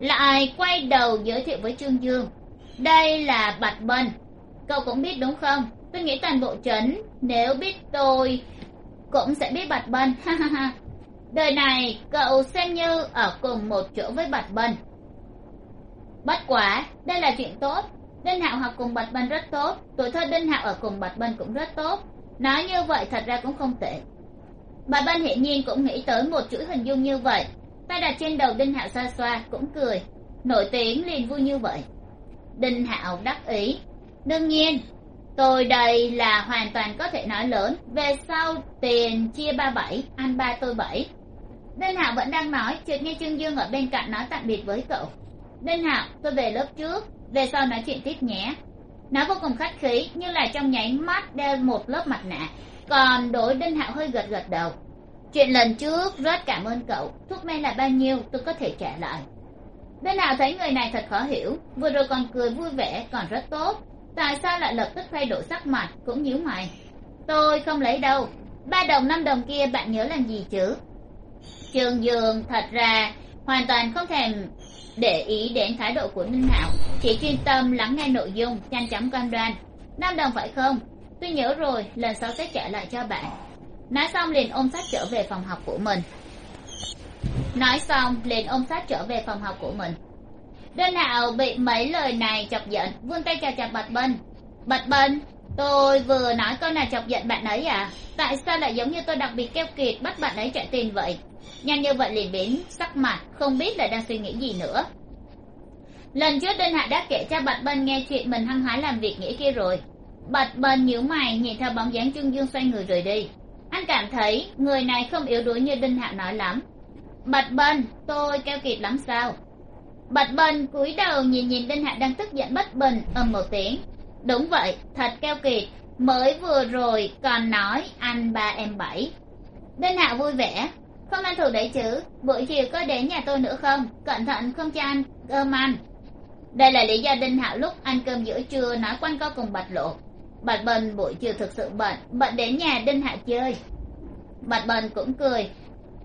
[SPEAKER 1] Lại quay đầu giới thiệu với trương dương. Đây là bạch bân cậu cũng biết đúng không? Tôi nghĩ toàn bộ trấn, nếu biết tôi, cũng sẽ biết bạch bân. Ha ha ha. Đời này, cậu xem như ở cùng một chỗ với bạch bân. Bất quá, đây là chuyện tốt. Đinh hạo học cùng bạch bân rất tốt. Tuổi thơ đinh hạo ở cùng bạch bân cũng rất tốt. Nói như vậy thật ra cũng không tệ. Bạch bân hiển nhiên cũng nghĩ tới một chuỗi hình dung như vậy. Tay đặt trên đầu đinh hạo xoa xoa, cũng cười. Nổi tiếng liền vui như vậy. Đinh hạo đắc ý đương nhiên, tôi đây là hoàn toàn có thể nói lớn. Về sau, tiền chia ba bảy ăn ba tôi bảy. Đinh hạo vẫn đang nói, chợt nghe trương dương ở bên cạnh nói tạm biệt với cậu. Đinh hạo, tôi về lớp trước, về sau nói chuyện tiếp nhé. Nó vô cùng khách khí như là trong nháy mắt đeo một lớp mặt nạ. Còn đối đinh hạo hơi gật gật đầu. Chuyện lần trước, rất cảm ơn cậu. Thuốc men là bao nhiêu, tôi có thể trả lại. Đinh hạo thấy người này thật khó hiểu. Vừa rồi còn cười vui vẻ, còn rất tốt tại sao lại lập tức thay đổi sắc mặt, cũng nhíu mày. Tôi không lấy đâu. Ba đồng, năm đồng kia bạn nhớ làm gì chứ? Trường dương, thật ra, hoàn toàn không thèm để ý đến thái độ của ninh hạo. Chỉ chuyên tâm lắng nghe nội dung, nhanh chóng cam đoan. Năm đồng phải không? Tôi nhớ rồi, lần sau sẽ trả lại cho bạn. Nói xong liền ôm sách trở về phòng học của mình. Nói xong liền ôm sách trở về phòng học của mình đơn hạo bị mấy lời này chọc giận, vươn tay chào chọc bạch bân bạch bân tôi vừa nói câu nào chọc giận bạn ấy à? Tại sao lại giống như tôi đặc biệt keo kiệt bắt bạn ấy chạy tiền vậy? Nhanh như vậy liền biến sắc mặt, không biết là đang suy nghĩ gì nữa. Lần trước đinh hạ đã kể cho bạch bân nghe chuyện mình hăng hái làm việc nghĩa kia rồi. Bạch bân nhíu mày, nhìn theo bóng dáng trương dương xoay người rời đi. Anh cảm thấy người này không yếu đuối như đinh hạ nói lắm. Bạch bân tôi keo kiệt lắm sao? Bạch bân cúi đầu nhìn nhìn đinh hạ đang tức giận bất bình, ầm một tiếng. Đúng vậy, thật keo kiệt, mới vừa rồi còn nói anh ba em bảy. Đinh hạ vui vẻ, không ăn thù đấy chứ, buổi chiều có đến nhà tôi nữa không? Cẩn thận không cho ăn cơm ăn. Đây là lý do đinh hạo lúc ăn cơm giữa trưa nói quanh co cùng bạch lộ. Bạch bần buổi chiều thực sự bận bận đến nhà đinh hạo chơi. Bạch bần cũng cười,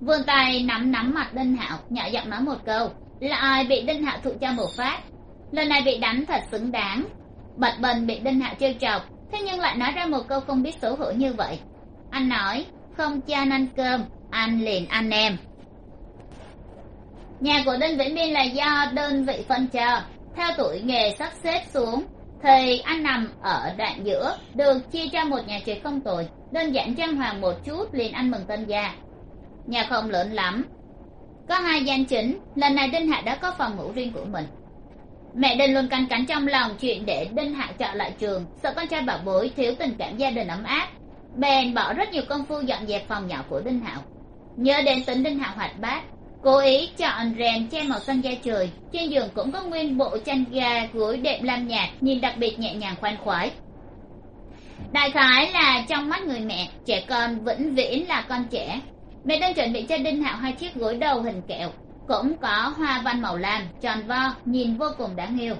[SPEAKER 1] vươn tay nắm nắm mặt đinh hạo nhỏ giọng nói một câu lại bị đinh hạo thụ cho một phát? Lần này bị đánh thật xứng đáng. Bạch bần bị đinh hạo trêu chọc, thế nhưng lại nói ra một câu không biết xấu hổ như vậy. Anh nói, không cho ăn cơm ăn liền anh em. Nhà của đinh vĩnh biên là do đơn vị phân cho. Theo tuổi nghề sắp xếp xuống, thì anh nằm ở đoạn giữa, được chia cho một nhà trệt không tồi. Đơn giản trang hoàng một chút liền ăn mừng tân gia. Nhà không lớn lắm có hai gian chính lần này đinh hạ đã có phòng ngủ riêng của mình. Mẹ đinh luôn canh cánh trong lòng chuyện để đinh hạ chọn lại trường, sợ con trai bảo bối thiếu tình cảm gia đình ấm áp. Bèn bỏ rất nhiều công phu dọn dẹp phòng nhỏ của đinh hạo nhớ đến tính đinh hạo hoạt bát, cố ý chọn rèm che màu xanh da trời. Trên giường cũng có nguyên bộ chăn ga gối đệm lam nhạt, nhìn đặc biệt nhẹ nhàng khoan khoái. Đại khái là trong mắt người mẹ, trẻ con vĩnh viễn là con trẻ mẹ đang chuẩn bị cho đinh hạo hai chiếc gối đầu hình kẹo cũng có hoa văn màu lam tròn vo nhìn vô cùng đáng yêu.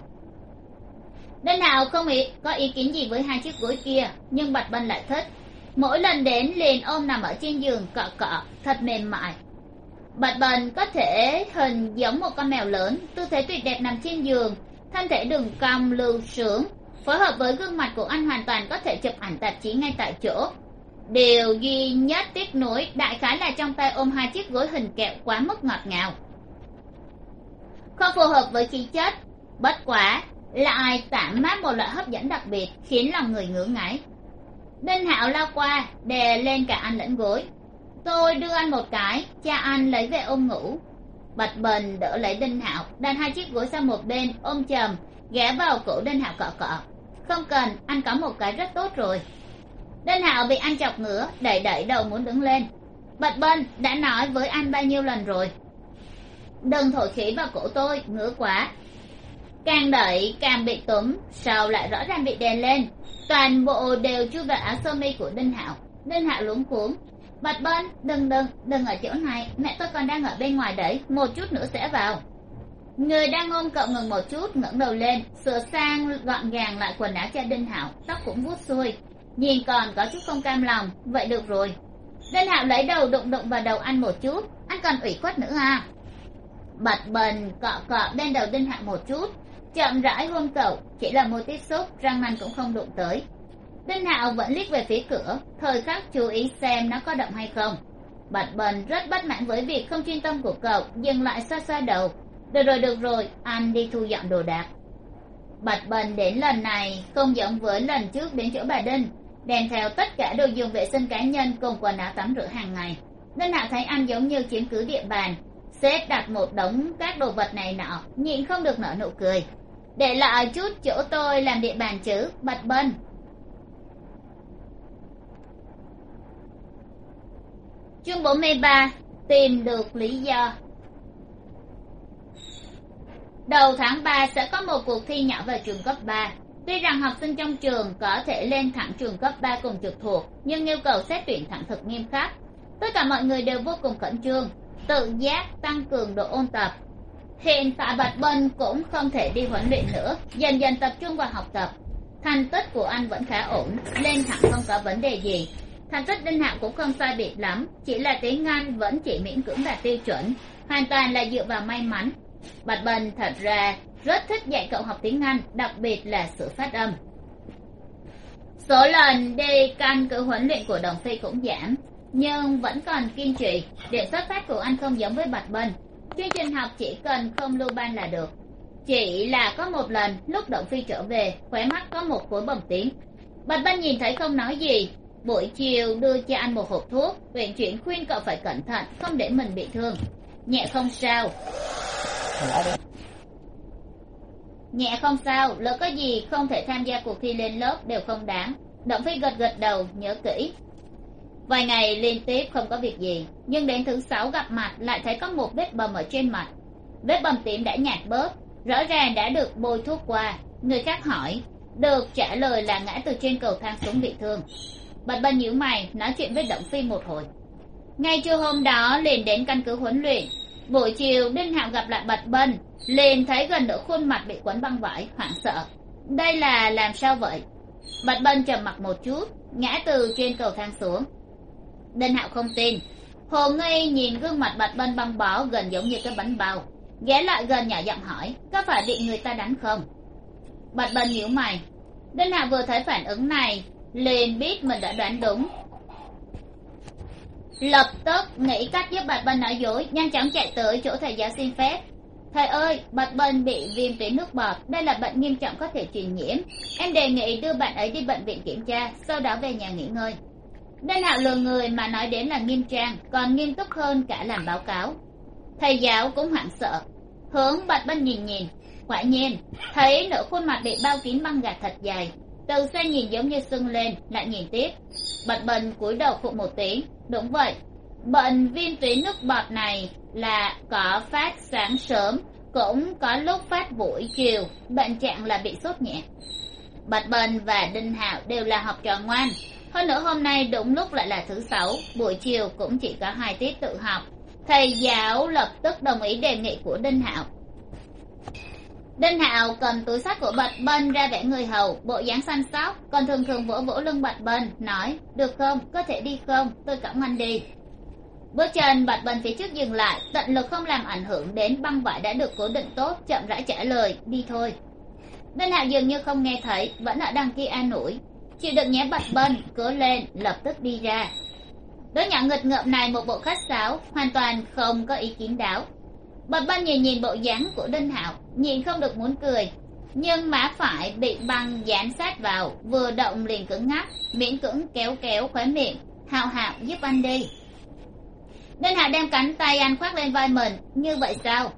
[SPEAKER 1] Đinh hạo không ý, có ý kiến gì với hai chiếc gối kia nhưng bạch bân lại thích. Mỗi lần đến liền ôm nằm ở trên giường cọ cọ thật mềm mại. Bạch bần có thể hình giống một con mèo lớn tư thế tuyệt đẹp nằm trên giường thân thể đường cong lưu sướng phối hợp với gương mặt của anh hoàn toàn có thể chụp ảnh tạp chí ngay tại chỗ điều duy nhất tiếc nuối, đại khái là trong tay ôm hai chiếc gối hình kẹo quá mức ngọt ngào. Không phù hợp với khí chất, bất quá, lại tản mát một loại hấp dẫn đặc biệt, khiến lòng người ngưỡng ngáy. Đinh hạo lao qua, đè lên cả anh lẫn gối. Tôi đưa anh một cái, cha anh lấy về ôm ngủ. Bạch bần đỡ lấy đinh hạo, đan hai chiếc gối sang một bên, ôm chầm, ghé vào cổ đinh hạo cọ cọ. Không cần, anh có một cái rất tốt rồi đinh hạo bị anh chọc ngửa đẩy đẩy đầu muốn đứng lên. Bạch bân, đã nói với anh bao nhiêu lần rồi? Đừng thổi khí vào cổ tôi, ngứa quá. Càng đẩy càng bị túm, sau lại rõ ràng bị đè lên. Toàn bộ đều chui vào áo sơ mi của đinh hạo. Đinh hạo luống cuống. Bạch bân, đừng đừng đừng ở chỗ này. Mẹ tôi còn đang ở bên ngoài đấy, một chút nữa sẽ vào. Người đang ôm cậu ngừng một chút, ngẩng đầu lên, sửa sang, gọn gàng lại quần áo cho đinh hạo. Tóc cũng vuốt xuôi nhìn còn có chút không cam lòng, vậy được rồi. Đinh hạo lấy đầu đụng đụng vào đầu anh một chút, anh còn ủy khuất nữa à? Bạch bần cọ cọ bên đầu đinh hạo một chút, chậm rãi hôn cậu, chỉ là một tiếp xúc, răng nanh cũng không đụng tới. Đinh hạo vẫn liếc về phía cửa, thời khắc chú ý xem nó có động hay không. Bạch bần rất bất mãn với việc không chuyên tâm của cậu, dừng lại xoa xoa đầu. Được rồi được rồi, anh đi thu dọn đồ đạc. Bạch bần đến lần này không giống với lần trước đến chỗ bà đinh đem theo tất cả đồ dùng vệ sinh cá nhân cùng quần áo tắm rửa hàng ngày. Nên hạ thấy anh giống như chiếm cứ địa bàn sếp đặt một đống các đồ vật này nọ, nhịn không được nở nụ cười. Để lại chút chỗ tôi làm địa bàn chứ bật bân. Chương bốn mươi ba, tìm được lý do. Đầu tháng ba sẽ có một cuộc thi nhỏ vào trường cấp ba tuy rằng học sinh trong trường có thể lên thẳng trường cấp ba cùng trực thuộc, nhưng yêu cầu xét tuyển thẳng thực nghiêm khắc. Tất cả mọi người đều vô cùng khẩn trương, tự giác tăng cường độ ôn tập. Hiện tại bạch bân cũng không thể đi huấn luyện nữa, dần dần tập trung vào học tập. Thành tích của anh vẫn khá ổn lên thẳng không có vấn đề gì. Thành tích đinh hạng cũng không sai biệt lắm, chỉ là tiếng anh vẫn chỉ miễn cưỡng đạt tiêu chuẩn, hoàn toàn là dựa vào may mắn. Bạch bân thật ra rất thích dạy cậu học tiếng anh, đặc biệt là sự phát âm. Số lần đi căn cứ huấn luyện của đồng phi cũng giảm, nhưng vẫn còn kiên trì. Điểm xuất phát của anh không giống với bạch bân chương trình học chỉ cần không lưu ban là được. Chỉ là có một lần, lúc động phi trở về, khóe mắt có một khối bầm tím. Bạch bân nhìn thấy không nói gì. Buổi chiều đưa cho anh một hộp thuốc viện chuyển khuyên cậu phải cẩn thận, không để mình bị thương. Nhẹ không sao nhẹ không sao, lỡ có gì không thể tham gia cuộc thi lên lớp đều không đáng. Động phi gật gật đầu, nhớ kỹ. Vài ngày liên tiếp không có việc gì, nhưng đến thứ sáu gặp mặt lại thấy có một vết bầm ở trên mặt. Vết bầm tím đã nhạt bớt, rõ ràng đã được bôi thuốc qua. Người khác hỏi, được trả lời là ngã từ trên cầu thang xuống bị thương. Bạch bân nhíu mày, nói chuyện với động phi một hồi. Ngay trưa hôm đó liền đến căn cứ huấn luyện buổi chiều, đinh hạo gặp lại bạch bân, liền thấy gần nửa khuôn mặt bị quấn băng vải, hoảng sợ. Đây là làm sao vậy? Bạch bân trầm mặc một chút, ngã từ trên cầu thang xuống. Đinh hạo không tin. Hồ ngây nhìn gương mặt bạch bân băng bó gần giống như cái bánh bao, ghé lại gần nhỏ giọng hỏi, có phải bị người ta đánh không? Bạch bân nhíu mày. Đinh hạo vừa thấy phản ứng này, liền biết mình đã đoán đúng lập tức, nghĩ cách giúp bạch bân nói dối, nhanh chóng chạy tới chỗ thầy giáo xin phép. Thầy ơi, bạch bân bị viêm tuyến nước bọt, đây là bệnh nghiêm trọng có thể truyền nhiễm. Em đề nghị đưa bạn ấy đi bệnh viện kiểm tra, sau đó về nhà nghỉ ngơi. Đây là lừa người mà nói đến là nghiêm trang, còn nghiêm túc hơn cả làm báo cáo. Thầy giáo cũng hoảng sợ. Hướng bạch bân nhìn nhìn, quả nhiên, thấy nửa khuôn mặt bị bao kín băng gạt thật dài từ xe nhìn giống như sưng lên, lại nhìn tiếp. Bạch Bần cúi đầu phụ một tiếng. Đúng vậy. Bệnh viêm tuyến nước bọt này là có phát sáng sớm, cũng có lúc phát buổi chiều. Bệnh trạng là bị sốt nhẹ. Bạch Bần và đinh hạo đều là học trò ngoan. Hơn nữa hôm nay đúng lúc lại là thứ sáu, buổi chiều cũng chỉ có hai tiết tự học. Thầy giáo lập tức đồng ý đề nghị của đinh hạo đinh hạo cầm túi sách của bạch bân ra vẽ người hầu, bộ dáng xanh sóc còn thường thường vỗ vỗ lưng bạch bân, nói, được không? Có thể đi không? Tôi cõng anh đi. Bước chân bạch bân phía trước dừng lại, tận lực không làm ảnh hưởng đến băng vải đã được cố định tốt, chậm rãi trả lời, đi thôi. Đinh hạo dường như không nghe thấy, vẫn ở đằng kia an ủi. Chịu đựng nhé bạch bân, cố lên, lập tức đi ra. Đứa nhỏ nghịch ngợm này một bộ khách sáo, hoàn toàn không có ý kiến đáo bạch bân nhìn nhìn bộ dáng của đinh hạo, nhìn không được muốn cười. Nhưng má phải bị băng dán sát vào, vừa động liền cứng ngắc miễn cưỡng kéo kéo khóe miệng hạo hạo giúp anh đi. Đinh hạo đem cánh tay anh khoác lên vai mình, như vậy sao?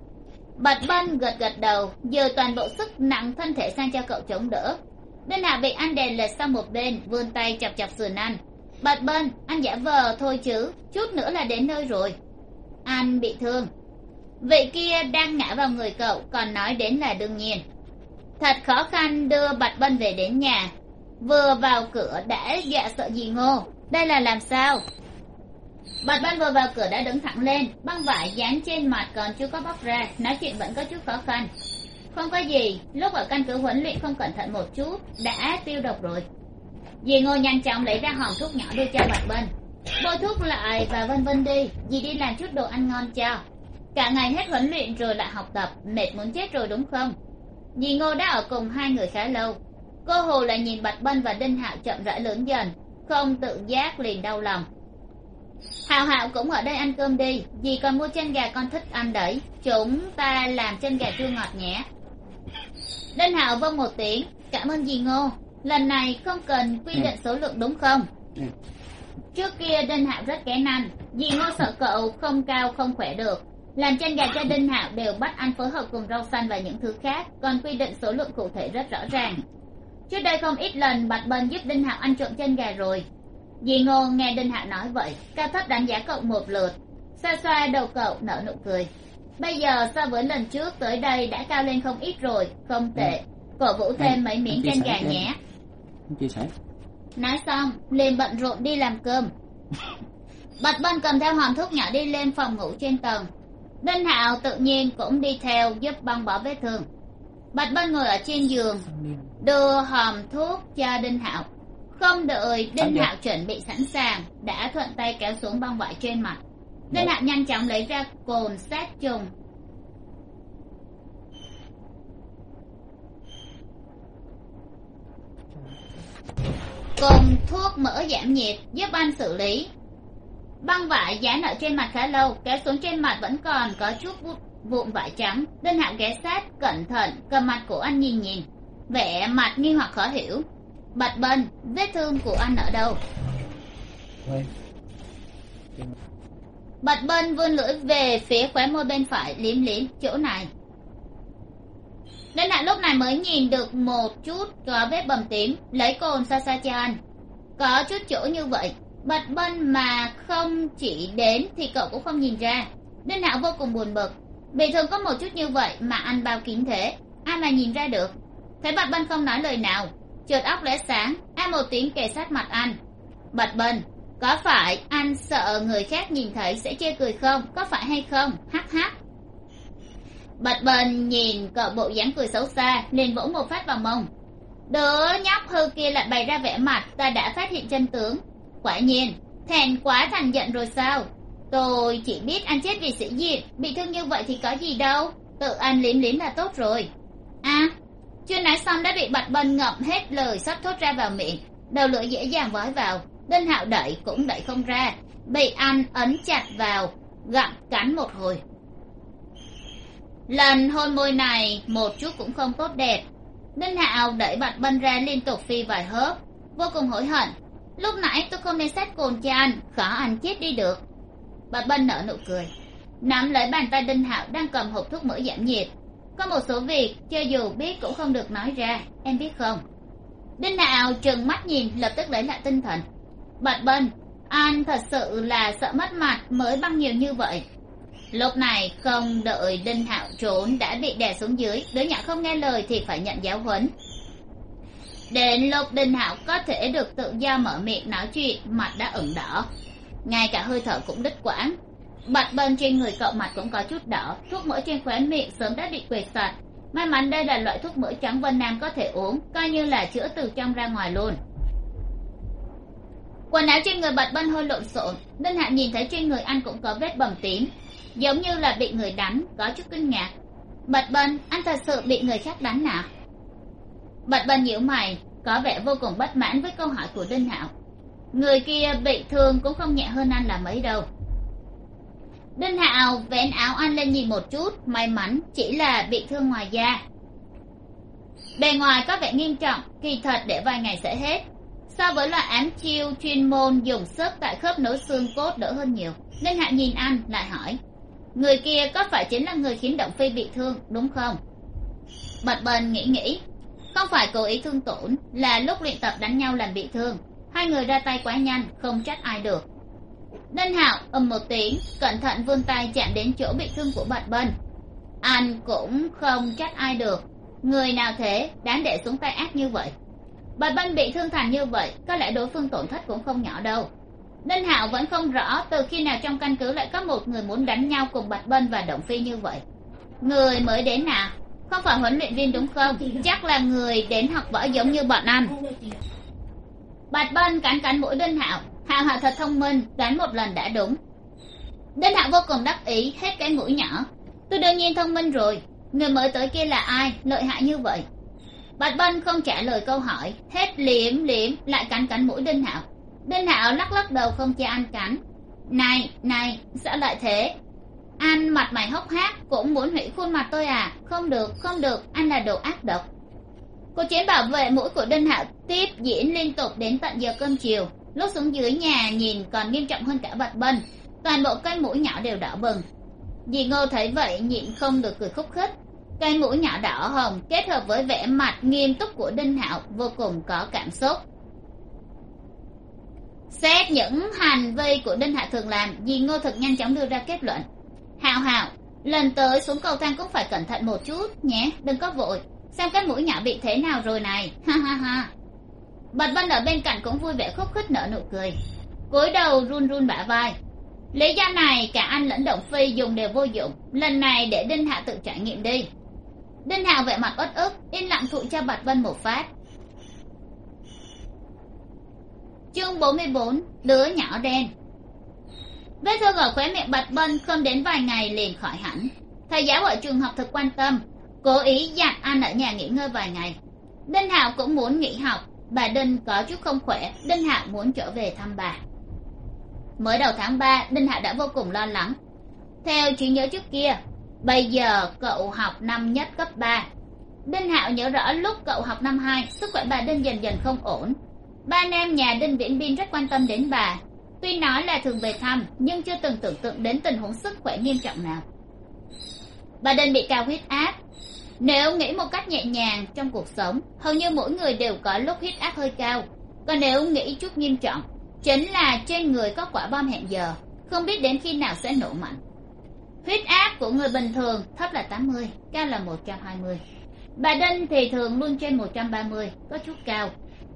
[SPEAKER 1] Bạch bân gật gật đầu giờ toàn bộ sức nặng thân thể sang cho cậu chống đỡ. Đinh hạo bị anh đè lệch sang một bên, vươn tay chọc chọc sườn anh. Bạch bân, anh giả vờ thôi chứ, chút nữa là đến nơi rồi. Anh bị thương vị kia đang ngã vào người cậu, còn nói đến là đương nhiên. Thật khó khăn đưa bạch bân về đến nhà. Vừa vào cửa đã dọa sợ gì ngô. Đây là làm sao? Bạch bân vừa vào cửa đã đứng thẳng lên, băng vải dán trên mặt còn chưa có bóc ra, nói chuyện vẫn có chút khó khăn. Không có gì, lúc ở căn cứ huấn luyện không cẩn thận một chút, đã tiêu độc rồi. Dì ngô nhanh chóng lấy ra hòm thuốc nhỏ đưa cho bạch bân bôi thuốc lại và vân vân đi, dì đi làm chút đồ ăn ngon cho cả ngày hết huấn luyện rồi lại học tập mệt muốn chết rồi đúng không? Dì ngô đã ở cùng hai người khá lâu. Cô hồ lại nhìn bạch bân và đinh hạo chậm rãi lớn dần không tự giác liền đau lòng. Hạo hạo cũng ở đây ăn cơm đi dì còn mua chân gà con thích ăn đấy. Chúng ta làm chân gà chua ngọt nhé. Đinh hạo vâng một tiếng cảm ơn dì ngô. Lần này không cần quy định số lượng đúng không?
[SPEAKER 2] Ừ.
[SPEAKER 1] trước kia đinh hạo rất kén ăn dì ngô sợ cậu không cao không khỏe được làm chân gà cho đinh hạo đều bắt anh phối hợp cùng rau xanh và những thứ khác còn quy định số lượng cụ thể rất rõ ràng. Trước đây không ít lần bạch bân giúp đinh hạo ăn trộm chân gà rồi. Dì ngô nghe đinh hạo nói vậy cao thấp đánh giá cậu một lượt. Xoa xoa đầu cậu nở nụ cười. Bây giờ so với lần trước tới đây đã cao lên không ít rồi không tệ. Cổ vũ thêm mấy miếng chân gà nhé.
[SPEAKER 2] Không chia sẻ.
[SPEAKER 1] Nói xong liền bận rộn đi làm cơm. Bạch bân cầm theo hòm thuốc nhỏ đi lên phòng ngủ trên tầng đinh hạo tự nhiên cũng đi theo giúp băng bó vết thương. Bạch bân ngồi ở trên giường đưa hòm thuốc cho đinh hạo. Không đợi đinh hạo chuẩn bị sẵn sàng đã thuận tay kéo xuống băng vải trên mặt. Đinh hạo nhanh chóng lấy ra cồn sát trùng. Cùng thuốc mỡ giảm nhiệt giúp anh xử lý băng vải dán ở trên mặt khá lâu kéo xuống trên mặt vẫn còn có chút vụn, vải trắng. Đinh hạo ghé sát cẩn thận cầm mặt của anh nhìn nhìn. Vẻ mặt nghi hoặc khó hiểu. Bạch bân vết thương của anh ở đâu? Bạch bân vươn lưỡi về phía khóe môi bên phải liếm liếm chỗ này. Đinh hạo lúc này mới nhìn được một chút có vết bầm tím lấy cồn xa xa cho anh. Có chút chỗ như vậy bạch bân mà không chỉ đến thì cậu cũng không nhìn ra. Đinh hạo vô cùng buồn bực. Bị thường có một chút như vậy mà anh bao kín thế. Ai mà nhìn ra được? Thấy bạch bân không nói lời nào. Chợt óc lóe sáng. A một tiếng kề sát mặt anh bạch bân, có phải anh sợ người khác nhìn thấy sẽ chê cười không? Có phải hay không? Hắc hắc. Bạch bân nhìn cậu bộ dáng cười xấu xa, liền vỗ một phát vào mông. Đứa nhóc hư kia lại bày ra vẻ mặt, ta đã phát hiện chân tướng quả nhiên, thèn quá thành giận rồi sao? Tôi chỉ biết anh chết vì sĩ diện bị thương như vậy thì có gì đâu. Tự anh liếm liếm là tốt rồi. À chưa nói xong đã bị bạch bần ngậm hết lời sắp thốt ra vào miệng. Đầu lưỡi dễ dàng vói vào đinh hạo đẩy cũng đẩy không ra. Bị ăn ấn chặt vào, gặm cắn một hồi. Lần hôn môi này một chút cũng không tốt đẹp. Đinh hạo đẩy bạch bân ra liên tục phi vài hớp, vô cùng hối hận lúc nãy tôi không nên xét cồn cho anh, khó anh chết đi được. Bà bân nở nụ cười. Nắm lấy bàn tay đinh hạo đang cầm hộp thuốc mỡ giảm nhiệt. Có một số việc cho dù biết cũng không được nói ra, em biết không? Đinh hạo trừng mắt nhìn, lập tức lấy lại tinh thần. Bạch bân, anh thật sự là sợ mất mặt mới băng nhiều như vậy. Lúc này không đợi đinh hạo trốn đã bị đè xuống dưới, đứa nhỏ không nghe lời thì phải nhận giáo huấn đến lúc đinh hạo có thể được tự do mở miệng nói chuyện mặt đã ửng đỏ. Ngay cả hơi thở cũng đứt quãng. Bạch bên trên người cậu mặt cũng có chút đỏ. Thuốc mỡ trên khóe miệng sớm đã bị quệt sạch. May mắn đây là loại thuốc mỡ trắng vân nam có thể uống, coi như là chữa từ trong ra ngoài luôn. Quần áo trên người bạch bân hơi lộn xộn. Đinh hạ nhìn thấy trên người anh cũng có vết bầm tím, giống như là bị người đánh, có chút kinh ngạc. Bạch bân anh thật sự bị người khác đánh nào? Bạch bần nhíu mày, có vẻ vô cùng bất mãn với câu hỏi của đinh hạo. Người kia bị thương cũng không nhẹ hơn anh là mấy đâu. Đinh hạo vén áo anh lên nhìn một chút, may mắn chỉ là bị thương ngoài da. Bề ngoài có vẻ nghiêm trọng, kỳ thật để vài ngày sẽ hết. So với loại ám chiêu chuyên môn dùng sức tại khớp nối xương cốt đỡ hơn nhiều, đinh hạo nhìn anh lại hỏi, người kia có phải chính là người khiến động phi bị thương, đúng không? Bạch bần nghĩ nghĩ không phải cố ý thương tổn, là lúc luyện tập đánh nhau làm bị thương. Hai người ra tay quá nhanh, không trách ai được. Đinh hạo ầm một tiếng, cẩn thận vươn tay chạm đến chỗ bị thương của bạch bân anh cũng không trách ai được. Người nào thế, đáng để xuống tay ác như vậy. Bạch bân bị thương thành như vậy, có lẽ đối phương tổn thất cũng không nhỏ đâu. Đinh hạo vẫn không rõ từ khi nào trong căn cứ lại có một người muốn đánh nhau cùng bạch bân và động phi như vậy. Người mới đến nào không phải huấn luyện viên đúng không? Chắc là người đến học võ giống như bọn anh. Bạch bân cắn cắn mũi đinh hạo. Hạo hạo thật thông minh, đoán một lần đã đúng. Đinh hạo vô cùng đắc ý hết cái mũi nhỏ. Tôi đương nhiên thông minh rồi. Người mới tới kia là ai? Lợi hại như vậy. Bạch bân không trả lời câu hỏi hết liếm liếm, lại cắn cắn mũi đinh hạo. Đinh hạo lắc lắc đầu không cho anh cắn. Này này, sao lại thế? Anh mặt mày hốc hác, cũng muốn hủy khuôn mặt tôi à? Không được không được, anh là đồ ác độc. Cô chiến bảo vệ mũi của đinh hạo tiếp diễn liên tục đến tận giờ cơm chiều. Lúc xuống dưới nhà, nhìn còn nghiêm trọng hơn cả bạch bân. Toàn bộ cây mũi nhỏ đều đỏ bừng. Dì ngô thấy vậy, nhịn không được cười khúc khích. Cây mũi nhỏ đỏ hồng kết hợp với vẻ mặt nghiêm túc của đinh hạo vô cùng có cảm xúc. Xét những hành vi của đinh hạo thường làm, dì ngô thực nhanh chóng đưa ra kết luận hạo hạo lần tới xuống cầu thang cũng phải cẩn thận một chút nhé, đừng có vội. Xem cái mũi nhỏ bị thế nào rồi này. Ha ha ha. Bạch vân ở bên cạnh cũng vui vẻ khúc khích nở nụ cười. Cúi đầu run run bả vai. Lý do này cả anh lẫn động phi dùng đều vô dụng. Lần này để đinh hạ tự trải nghiệm đi. Đinh hạ vẻ mặt uất ức yên lặng thụ cho bạch vân một phát. Chương bốn mươi bốn, đứa nhỏ đen vết thương ở khóe miệng bạch bân không đến vài ngày liền khỏi hẳn. Thầy giáo ở trường học thực quan tâm, cố ý dặn anh ở nhà nghỉ ngơi vài ngày. Đinh hạo cũng muốn nghỉ học, bà đinh có chút không khỏe, đinh hạo muốn trở về thăm bà. Mới đầu tháng ba, đinh hạo đã vô cùng lo lắng. Theo trí nhớ trước kia, bây giờ cậu học năm nhất cấp ba. Đinh hạo nhớ rõ lúc cậu học năm hai, sức khỏe bà đinh dần dần không ổn. Ba anh em nhà đinh viễn biên rất quan tâm đến bà tuy nói là thường về thăm, nhưng chưa từng tưởng tượng đến tình huống sức khỏe nghiêm trọng nào. Bà đinh bị cao huyết áp. Nếu nghĩ một cách nhẹ nhàng trong cuộc sống, hầu như mỗi người đều có lúc huyết áp hơi cao. Còn nếu nghĩ chút nghiêm trọng, chính là trên người có quả bom hẹn giờ, không biết đến khi nào sẽ nổ mạnh. Huyết áp của người bình thường thấp là tám mươi, cao là một trăm hai mươi. Bà đinh thì thường luôn trên một trăm ba mươi, có chút cao.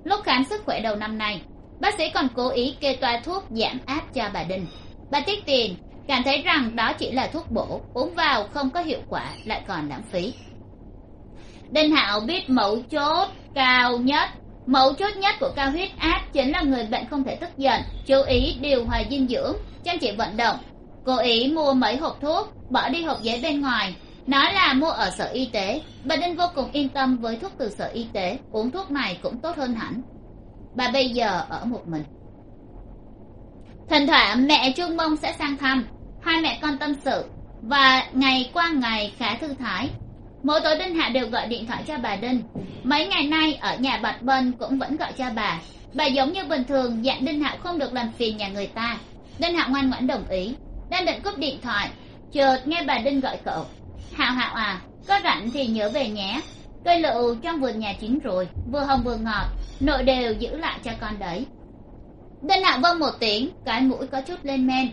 [SPEAKER 1] Lúc khám sức khỏe đầu năm nay bác sĩ còn cố ý kê toa thuốc giảm áp cho bà đinh. Bà tiết tiền, cảm thấy rằng đó chỉ là thuốc bổ, uống vào không có hiệu quả, lại còn lãng phí. Đinh hạo biết mẫu chốt, cao nhất. Mẫu chốt nhất của cao huyết áp chính là người bệnh không thể tức giận, chú ý điều hòa dinh dưỡng. Chăm chỉ vận động, cố ý mua mấy hộp thuốc, bỏ đi hộp giấy bên ngoài. Nói là mua ở sở y tế. Bà đinh vô cùng yên tâm với thuốc từ sở y tế, uống thuốc này cũng tốt hơn hẳn bà bây giờ ở một mình. Thỉnh thoảng mẹ trương mông sẽ sang thăm. Hai mẹ con tâm sự. Và ngày qua ngày khá thư thái. Mỗi tối đinh hạ đều gọi điện thoại cho bà đinh. Mấy ngày nay ở nhà bạch bân cũng vẫn gọi cho bà. Bà giống như bình thường dặn đinh hạo không được làm phiền nhà người ta. Đinh hạo ngoan ngoãn đồng ý. Đang định cúp điện thoại. Chợt nghe bà đinh gọi cậu. Hạo hạo à có rảnh thì nhớ về nhé cây lựu trong vườn nhà chín rồi. Vừa hồng vừa ngọt, nội đều giữ lại cho con đấy. Đinh hạ vâng một tiếng, cái mũi có chút lên men.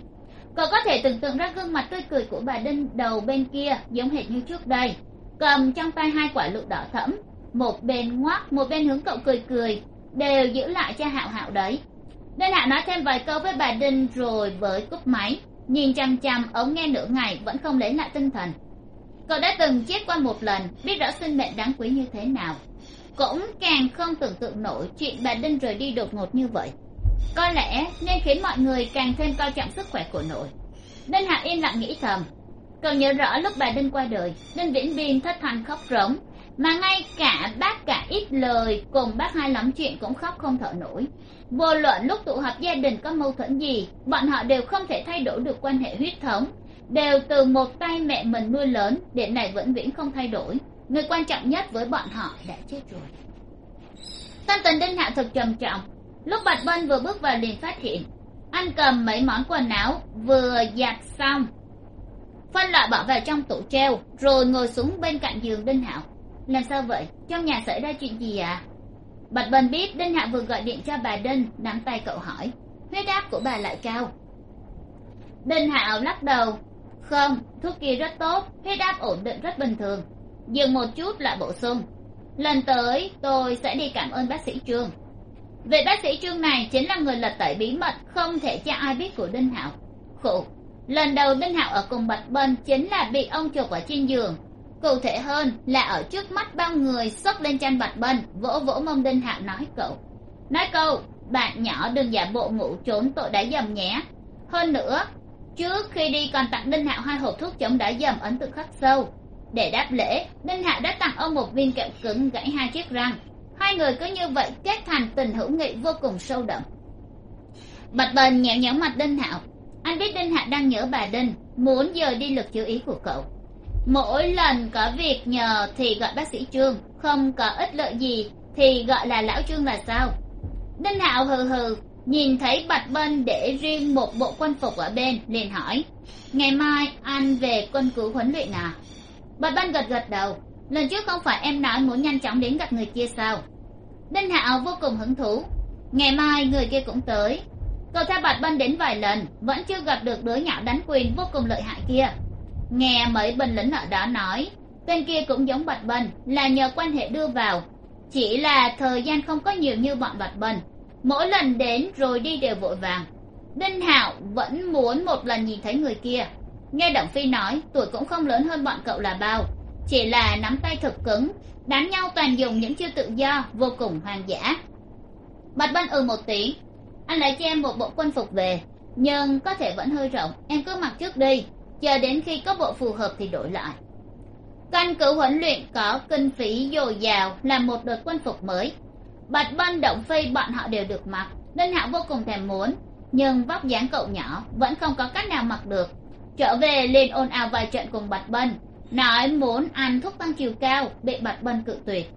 [SPEAKER 1] Cậu có thể tưởng tượng ra gương mặt tươi cười của bà đinh đầu bên kia, giống hệt như trước đây. Cầm trong tay hai quả lựu đỏ thẫm, một bên ngoắc một bên hướng cậu cười cười, đều giữ lại cho hạo hạo đấy. Đinh hạ nói thêm vài câu với bà đinh rồi với cúp máy, nhìn chằm chằm, ống nghe nửa ngày vẫn không lấy lại tinh thần cậu đã từng chết qua một lần, biết rõ sinh mệnh đáng quý như thế nào. Cũng càng không tưởng tượng nổi chuyện bà đinh rời đi đột ngột như vậy. Có lẽ nên khiến mọi người càng thêm coi trọng sức khỏe của nội. Đinh hạ yên lặng nghĩ thầm. Cậu nhớ rõ lúc bà đinh qua đời đinh viễn biên thất thanh khóc rống. Mà ngay cả bác cả ít lời cùng bác hai lắm chuyện cũng khóc không thở nổi. Vô luận lúc tụ họp gia đình có mâu thuẫn gì, bọn họ đều không thể thay đổi được quan hệ huyết thống đều từ một tay mẹ mình nuôi lớn điện này vẫn vĩnh không thay đổi. Người quan trọng nhất với bọn họ đã chết rồi. Tâm tình đinh hạ thực trầm trọng. Lúc bạch bân vừa bước vào liền phát hiện anh cầm mấy món quần áo vừa giặt xong. Phân loại bỏ vào trong tủ treo, rồi ngồi xuống bên cạnh giường đinh hạo. Làm sao vậy? Trong nhà xảy ra chuyện gì à bạch bân biết đinh hạo vừa gọi điện cho bà đinh, nắm tay cậu hỏi. Huyết áp của bà lại cao. Đinh hạo lắc đầu không? Thuốc kia rất tốt, huyết áp ổn định rất bình thường. Dừng một chút lại bổ sung. Lần tới, tôi sẽ đi cảm ơn bác sĩ trương. Vị bác sĩ trương này chính là người lật tẩy bí mật không thể cho ai biết của đinh hạo. Khổ. Lần đầu đinh hạo ở cùng bạch bân chính là bị ông chụp ở trên giường. Cụ thể hơn là ở trước mắt bao người xốc lên chăn bạch bân vỗ vỗ mông đinh hạo nói, cậu, nói câu, bạn nhỏ đừng giả bộ ngủ trốn, tội đã dầm nhé. Hơn nữa trước khi đi còn tặng đinh hạo hai hộp thuốc chống đã dầm ấn tượng khắc sâu. Để đáp lễ, đinh hạo đã tặng ông một viên kẹo cứng gãy hai chiếc răng. Hai người cứ như vậy kết thành tình hữu nghị vô cùng sâu đậm. Bạch bần nhéo nhéo mặt đinh hạo. Anh biết đinh hạo đang nhớ bà đinh, muốn giờ đi lực chú ý của cậu. Mỗi lần có việc nhờ thì gọi bác sĩ trương, không có ích lợi gì thì gọi là lão trương là sao? Đinh hạo hừ hừ nhìn thấy bạch bân để riêng một bộ quân phục ở bên, liền hỏi, ngày mai anh về quân cứu huấn luyện à? Bạch bân gật gật đầu, lần trước không phải em nói muốn nhanh chóng đến gặp người kia sao? Đinh hạo vô cùng hứng thú, ngày mai người kia cũng tới. Cậu theo bạch bân đến vài lần, vẫn chưa gặp được đứa nhỏ đánh quyền vô cùng lợi hại kia. Nghe mấy binh lính ở đó nói, tên kia cũng giống bạch bân, là nhờ quan hệ đưa vào. Chỉ là thời gian không có nhiều như bọn bạch bân mỗi lần đến rồi đi đều vội vàng. Đinh hạo vẫn muốn một lần nhìn thấy người kia. Nghe động phi nói, tuổi cũng không lớn hơn bọn cậu là bao. Chỉ là nắm tay thật cứng, đánh nhau toàn dùng những chiêu tự do, vô cùng hoang dã. Bạch bân ừ một tiếng. Anh lại cho em một bộ quân phục về, nhưng có thể vẫn hơi rộng. Em cứ mặc trước đi, chờ đến khi có bộ phù hợp thì đổi lại. Căn cứ huấn luyện có kinh phí dồi dào làm một đợt quân phục mới bạch bân động phi bọn họ đều được mặc, nên hạo vô cùng thèm muốn. Nhưng vóc dáng cậu nhỏ vẫn không có cách nào mặc được. Trở về liền ồn ào vài trận cùng bạch bân, nói muốn ăn thuốc tăng chiều cao, bị bạch bân cự tuyệt.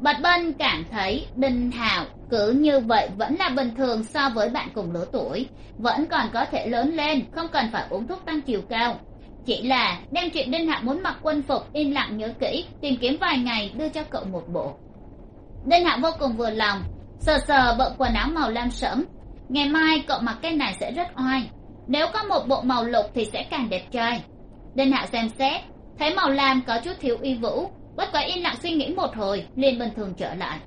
[SPEAKER 1] Bạch bân cảm thấy đinh hạo cứ như vậy vẫn là bình thường so với bạn cùng lứa tuổi, vẫn còn có thể lớn lên, không cần phải uống thuốc tăng chiều cao. Chỉ là đem chuyện đinh hạo muốn mặc quân phục im lặng nhớ kỹ, tìm kiếm vài ngày đưa cho cậu một bộ đinh hạo vô cùng vừa lòng, sờ sờ bộ quần áo màu lam sẫm. Ngày mai cậu mặc cái này sẽ rất oai, nếu có một bộ màu lục thì sẽ càng đẹp trai. Đinh hạo xem xét, thấy màu lam có chút thiếu uy vũ, bất quá yên lặng suy nghĩ một hồi, liền bình thường trở lại.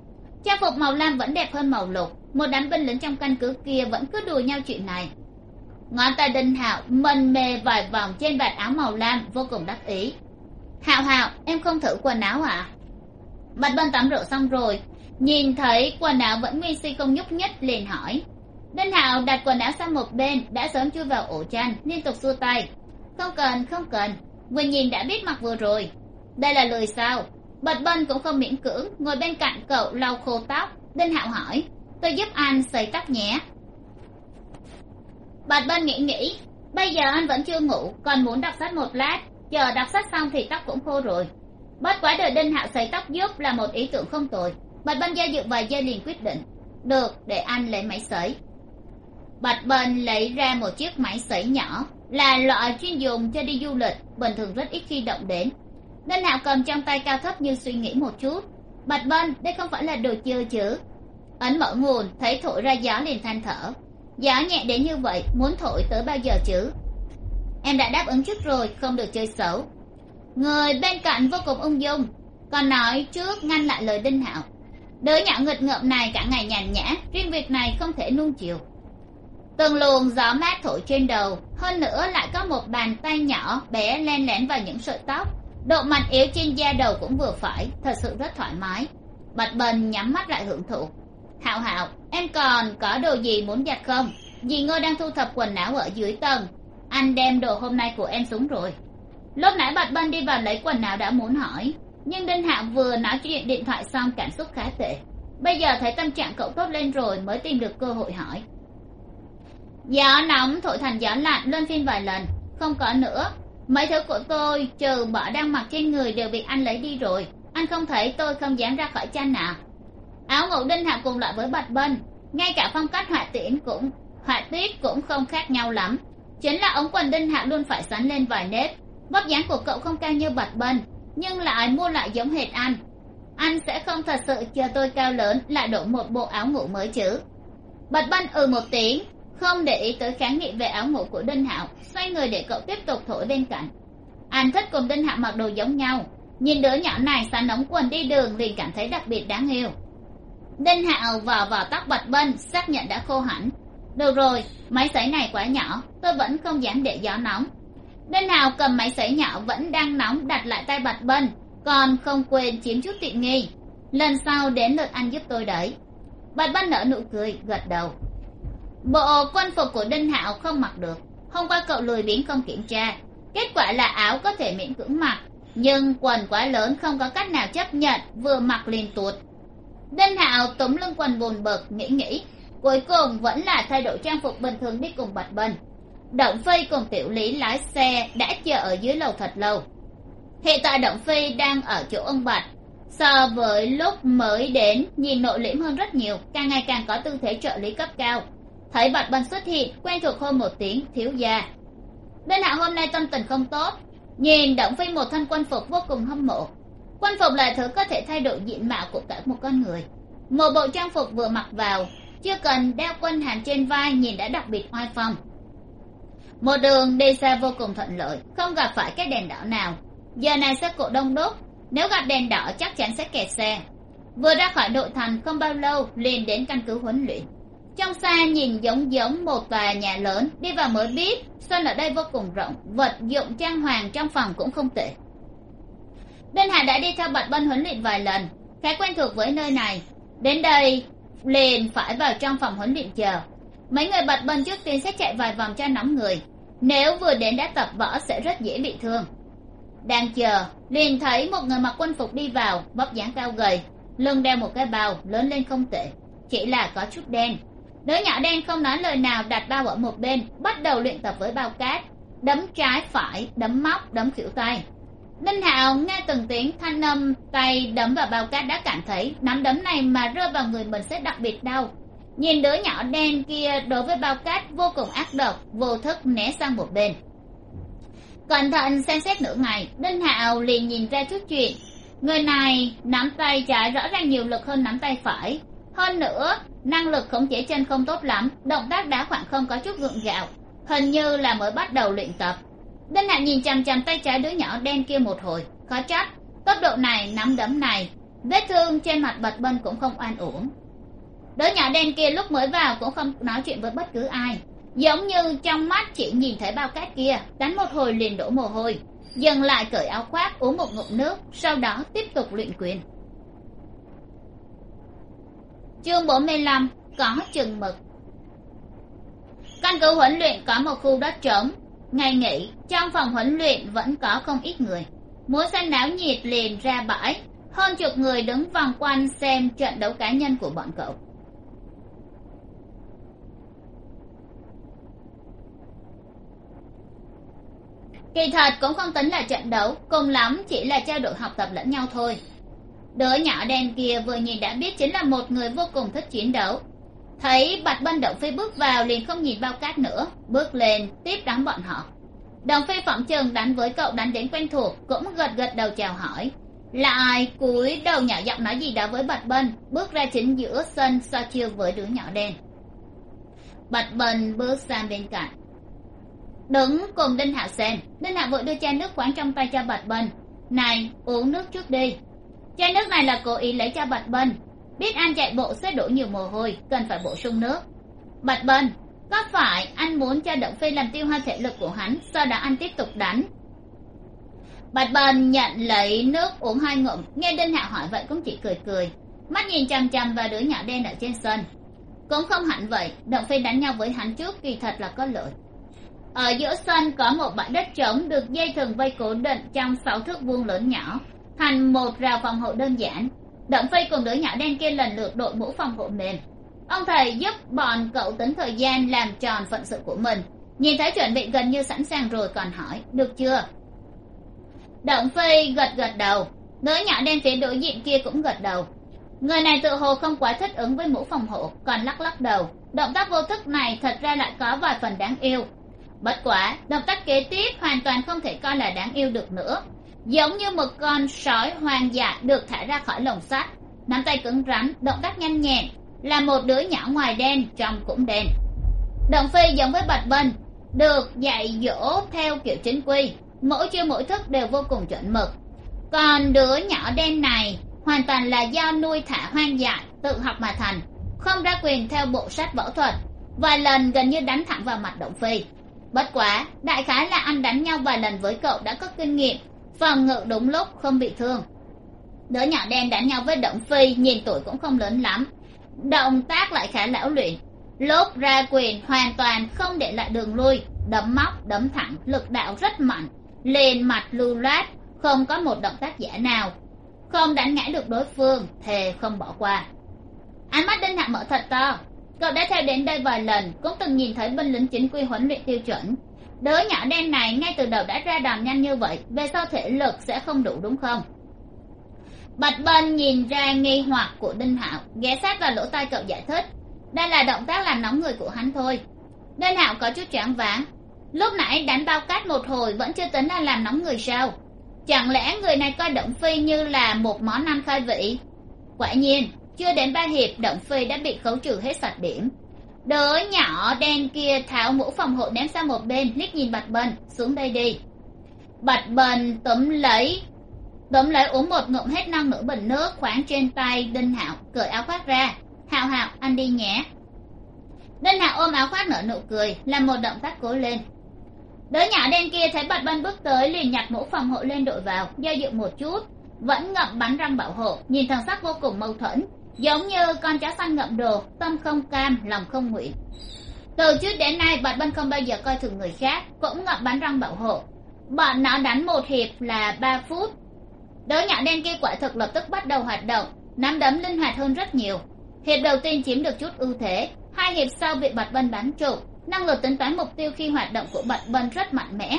[SPEAKER 1] Trang phục màu lam vẫn đẹp hơn màu lục, một đám binh lính trong căn cứ kia vẫn cứ đùa nhau chuyện này. Ngón tay đinh hạo mân mê vài vòng trên vạt áo màu lam, vô cùng đắc ý. Hạo hạo, em không thử quần áo à? Bạch bân tắm rửa xong rồi nhìn thấy quần áo vẫn nguyên si không nhúc nhích, liền hỏi. Đinh hạo đặt quần áo sang một bên, đã sớm chui vào ổ chăn, liên tục xua tay. Không cần không cần. Vừa nhìn đã biết mặc vừa rồi. Đây là lời sao? Bạch bân cũng không miễn cưỡng, ngồi bên cạnh cậu lau khô tóc. Đinh hạo hỏi. Tôi giúp anh sấy tóc nhé. Bạch bân nghĩ nghĩ. Bây giờ anh vẫn chưa ngủ, còn muốn đọc sách một lát. Chờ đọc sách xong thì tóc cũng khô rồi. Bất quá đời đinh hạo sấy tóc giúp là một ý tưởng không tồi bạch bân do dự vài giây liền quyết định. Được, để anh lấy máy sấy. Bạch bân lấy ra một chiếc máy sấy nhỏ, là loại chuyên dùng cho đi du lịch, bình thường rất ít khi động đến. Nên hạo cầm trong tay cao thấp như suy nghĩ một chút. Bạch bân đây không phải là đồ chơi chứ? Ấn mở nguồn, thấy thổi ra gió liền than thở. Gió nhẹ đến như vậy, muốn thổi tới bao giờ chứ? Em đã đáp ứng trước rồi, không được chơi xấu. Người bên cạnh vô cùng ung dung, còn nói trước ngăn lại lời đinh hạo đứa nhỏ nghịch ngợm này cả ngày nhàn nhã, riêng việc này không thể nuông chiều. Từng luồng gió mát thổi trên đầu, hơn nữa lại có một bàn tay nhỏ bé len lén vào những sợi tóc. Độ mặt yếu trên da đầu cũng vừa phải, thật sự rất thoải mái. Bạch bần nhắm mắt lại hưởng thụ. Hạo hạo em còn có đồ gì muốn giặt không? Dì ngô đang thu thập quần áo ở dưới tầng. Anh đem đồ hôm nay của em xuống rồi. Lúc nãy bạch bân đi vào lấy quần áo đã muốn hỏi nhưng đinh hạo vừa nói chuyện điện thoại xong cảm xúc khá tệ. Bây giờ thấy tâm trạng cậu tốt lên rồi mới tìm được cơ hội hỏi. Gió nóng thổi thành gió lạnh lên phiên vài lần. Không có nữa. Mấy thứ của tôi trừ bỏ đang mặc trên người đều bị anh lấy đi rồi. Anh không thấy tôi không dám ra khỏi chăn nào. Áo ngủ đinh hạo cùng loại với bạch bân. Ngay cả phong cách họa tiễn cũng, họa tiết cũng không khác nhau lắm. Chính là ống quần đinh hạo luôn phải sắn lên vài nếp. Vóc dáng của cậu không cao như bạch bân nhưng lại mua lại giống hệt anh. Anh sẽ không thật sự chờ tôi cao lớn lại đổi một bộ áo ngủ mới chứ. Bạch bân ừ một tiếng, không để ý tới kháng nghị về áo ngủ của đinh hạo, xoay người để cậu tiếp tục thổi bên cạnh. Anh thích cùng đinh hạo mặc đồ giống nhau. Nhìn đứa nhỏ này xả nóng quần đi đường liền cảm thấy đặc biệt đáng yêu. Đinh hạo vào vào tóc bạch bân xác nhận đã khô hẳn. Được rồi, máy sấy này quá nhỏ, tôi vẫn không dám để gió nóng đinh hạo cầm máy sấy nhạo vẫn đang nóng đặt lại tay bạch bân còn không quên chiếm chút tiện nghi. Lần sau đến lượt anh giúp tôi đấy. Bạch bân nở nụ cười, gật đầu. Bộ quân phục của đinh hạo không mặc được, hôm qua cậu lười biếng không kiểm tra. Kết quả là áo có thể miễn cưỡng mặc, nhưng quần quá lớn không có cách nào chấp nhận, vừa mặc liền tuột. Đinh hạo túm lưng quần buồn bực, nghĩ nghĩ, cuối cùng vẫn là thay đổi trang phục bình thường đi cùng bạch bân động phi cùng tiểu lý lái xe đã chờ ở dưới lầu thật lâu. Hiện tại động phi đang ở chỗ ông bạch. So với lúc mới đến, nhìn nội liễm hơn rất nhiều, càng ngày càng có tư thế trợ lý cấp cao. Thấy bạch bân xuất hiện, quen thuộc hơn một tiếng, thiếu gia. Bên hạ hôm nay tâm tình không tốt, nhìn động phi một thân quân phục vô cùng hâm mộ. Quân phục là thứ có thể thay đổi diện mạo của cả một con người. Một bộ trang phục vừa mặc vào, chưa cần đeo quân hàm trên vai nhìn đã đặc biệt oai phong một đường đi xa vô cùng thuận lợi, không gặp phải cái đèn đỏ nào. Giờ này xe cộ đông đúc, nếu gặp đèn đỏ chắc chắn sẽ kẹt xe. Vừa ra khỏi nội thành không bao lâu, liền đến căn cứ huấn luyện. Trong xa nhìn giống giống một tòa nhà lớn, đi vào mới biết, sân ở đây vô cùng rộng, vật dụng trang hoàng trong phòng cũng không tệ. Đinh hà đã đi theo bạch bân huấn luyện vài lần, khá quen thuộc với nơi này. Đến đây, liền phải vào trong phòng huấn luyện chờ. Mấy người bạch bân trước tiên sẽ chạy vài vòng cho nóng người nếu vừa đến đã tập võ sẽ rất dễ bị thương. Đang chờ, liền thấy một người mặc quân phục đi vào vóc dáng cao gầy, lưng đeo một cái bao, lớn lên không tệ, chỉ là có chút đen. Đứa nhỏ đen không nói lời nào, đặt bao ở một bên, bắt đầu luyện tập với bao cát, đấm trái phải, đấm móc, đấm khỉu tay. Đinh hạo nghe từng tiếng thanh âm, tay đấm vào bao cát đã cảm thấy nắm đấm này mà rơi vào người mình sẽ đặc biệt đau nhìn đứa nhỏ đen kia đối với bao cát vô cùng ác độc, vô thức né sang một bên. Cẩn thận xem xét nửa ngày, đinh hạo liền nhìn ra chút chuyện. Người này nắm tay trái rõ ràng nhiều lực hơn nắm tay phải. Hơn nữa, năng lực khống chế chân không tốt lắm, động tác đá khoảng không có chút gượng gạo, hình như là mới bắt đầu luyện tập. Đinh hạo nhìn chằm chằm tay trái đứa nhỏ đen kia một hồi khó trách tốc độ này, nắm đấm này, vết thương trên mặt bạch bân cũng không oan uổng đứa nhỏ đen kia lúc mới vào cũng không nói chuyện với bất cứ ai. Giống như trong mắt chỉ nhìn thấy bao cát kia, đánh một hồi liền đổ mồ hôi. Dừng lại cởi áo khoác, uống một ngụm nước, sau đó tiếp tục luyện quyền. Chương bốn mươi lăm, có chừng mực. Căn cứ huấn luyện có một khu đất trống. Ngày nghỉ, trong phòng huấn luyện vẫn có không ít người. Muốn xem náo nhiệt liền ra bãi. Hơn chục người đứng vòng quanh xem trận đấu cá nhân của bọn cậu. Kỳ thật cũng không tính là trận đấu, cùng lắm chỉ là trao đổi học tập lẫn nhau thôi. Đứa nhỏ đen kia vừa nhìn đã biết chính là một người vô cùng thích chiến đấu. Thấy bạch bân động phi bước vào liền không nhìn bao cát nữa, bước lên, tiếp đón bọn họ. Đồng phi phỏng chừng đánh với cậu đánh đến quen thuộc, cũng gật gật đầu chào hỏi. Là ai? cúi đầu nhỏ giọng nói gì đó với bạch bân bước ra chính giữa sân so chiêu với đứa nhỏ đen. Bạch bân bước sang bên cạnh đứng cùng đinh hạ xem đinh hạ vội đưa chai nước khoáng trong tay cho bạch bình. này, uống nước trước đi. Chai nước này là cố ý lấy cho bạch bình. biết anh chạy bộ sẽ đổ nhiều mồ hôi, cần phải bổ sung nước. Bạch bình, có phải anh muốn cho động phi làm tiêu hao thể lực của hắn, sau đó anh tiếp tục đánh? Bạch bình nhận lấy nước uống hai ngụm, nghe đinh hạ hỏi vậy cũng chỉ cười cười. Mắt nhìn chằm chằm vào đứa nhỏ đen ở trên sân. Cũng không hẳn vậy, động phi đánh nhau với hắn trước kỳ thật là có lợi ở giữa sân có một bãi đất trống được dây thừng vây cố định trong sáu thước vuông lớn nhỏ, thành một rào phòng hộ đơn giản. Động phi cùng đứa nhỏ đen kia lần lượt đội mũ phòng hộ mềm. Ông thầy giúp bọn cậu tính thời gian làm tròn phận sự của mình. Nhìn thấy chuẩn bị gần như sẵn sàng rồi còn hỏi, được chưa? Động phi gật gật đầu. Đứa nhỏ đen phía đối diện kia cũng gật đầu. Người này tự hồ không quá thích ứng với mũ phòng hộ, còn lắc lắc đầu. Động tác vô thức này thật ra lại có vài phần đáng yêu bất quá động tác kế tiếp hoàn toàn không thể coi là đáng yêu được nữa. Giống như một con sói hoang dại được thả ra khỏi lồng sắt. Nắm tay cứng rắn, động tác nhanh nhẹn, là một đứa nhỏ ngoài đen trong cũng đen. Động phi giống với bạch bân được dạy dỗ theo kiểu chính quy. Mỗi chiêu mỗi thức đều vô cùng chuẩn mực. Còn đứa nhỏ đen này hoàn toàn là do nuôi thả hoang dại tự học mà thành, không ra quyền theo bộ sách võ thuật. Vài lần gần như đánh thẳng vào mặt động phi bất quá, đại khái là anh đánh nhau vài lần với cậu đã có kinh nghiệm. Phòng ngự đúng lúc, không bị thương. Đứa nhỏ đen đánh nhau với động phi, nhìn tuổi cũng không lớn lắm. Động tác lại khá lão luyện. Lúc ra quyền, hoàn toàn không để lại đường lui. Đấm móc, đấm thẳng, lực đạo rất mạnh. Lên mặt lưu loát, không có một động tác giả nào. Không đánh ngã được đối phương, thề không bỏ qua. Ánh mắt đinh hạ mở thật to cậu đã theo đến đây vài lần, cũng từng nhìn thấy binh lính chính quy huấn luyện tiêu chuẩn. Đứa nhỏ đen này ngay từ đầu đã ra đòn nhanh như vậy, về sau thể lực sẽ không đủ đúng không? Bạch bân nhìn ra nghi hoặc của đinh hạo, ghé sát vào lỗ tai cậu giải thích. Đây là động tác làm nóng người của hắn thôi. Đinh hạo có chút choáng váng. Lúc nãy đánh bao cát một hồi vẫn chưa tính là làm nóng người sao? Chẳng lẽ người này coi động phi như là một món ăn khai vị? Quả nhiên chưa đến ba hiệp, động phi đã bị khấu trừ hết sạch điểm. Đứa nhỏ đen kia tháo mũ phòng hộ ném sang một bên, liếc nhìn bạch bần, xuống đây đi. Bạch bần túm lấy túm lấy uống một ngụm hết năng nửa bình nước khoáng trên tay đinh hạo, cởi áo khoác ra. Hạo hạo, anh đi nhé. Đinh hạo ôm áo khoác nở nụ cười, làm một động tác cố lên. Đứa nhỏ đen kia thấy bạch bân bước tới, liền nhặt mũ phòng hộ lên đội vào, do dự một chút, vẫn ngậm bắn răng bảo hộ, nhìn thằng sắc vô cùng mâu thuẫn giống như con chó xanh ngậm đồ, tâm không cam, lòng không nguyện. Từ trước đến nay bạch bân không bao giờ coi thường người khác, cũng ngậm bắn răng bảo hộ. Bọn nó đánh một hiệp là ba phút. Đứa nhỏ đen kia quả thực lập tức bắt đầu hoạt động, nắm đấm linh hoạt hơn rất nhiều. Hiệp đầu tiên chiếm được chút ưu thế, hai hiệp sau bị bạch bân bắn trục năng lực tính toán mục tiêu khi hoạt động của bạch bân rất mạnh mẽ.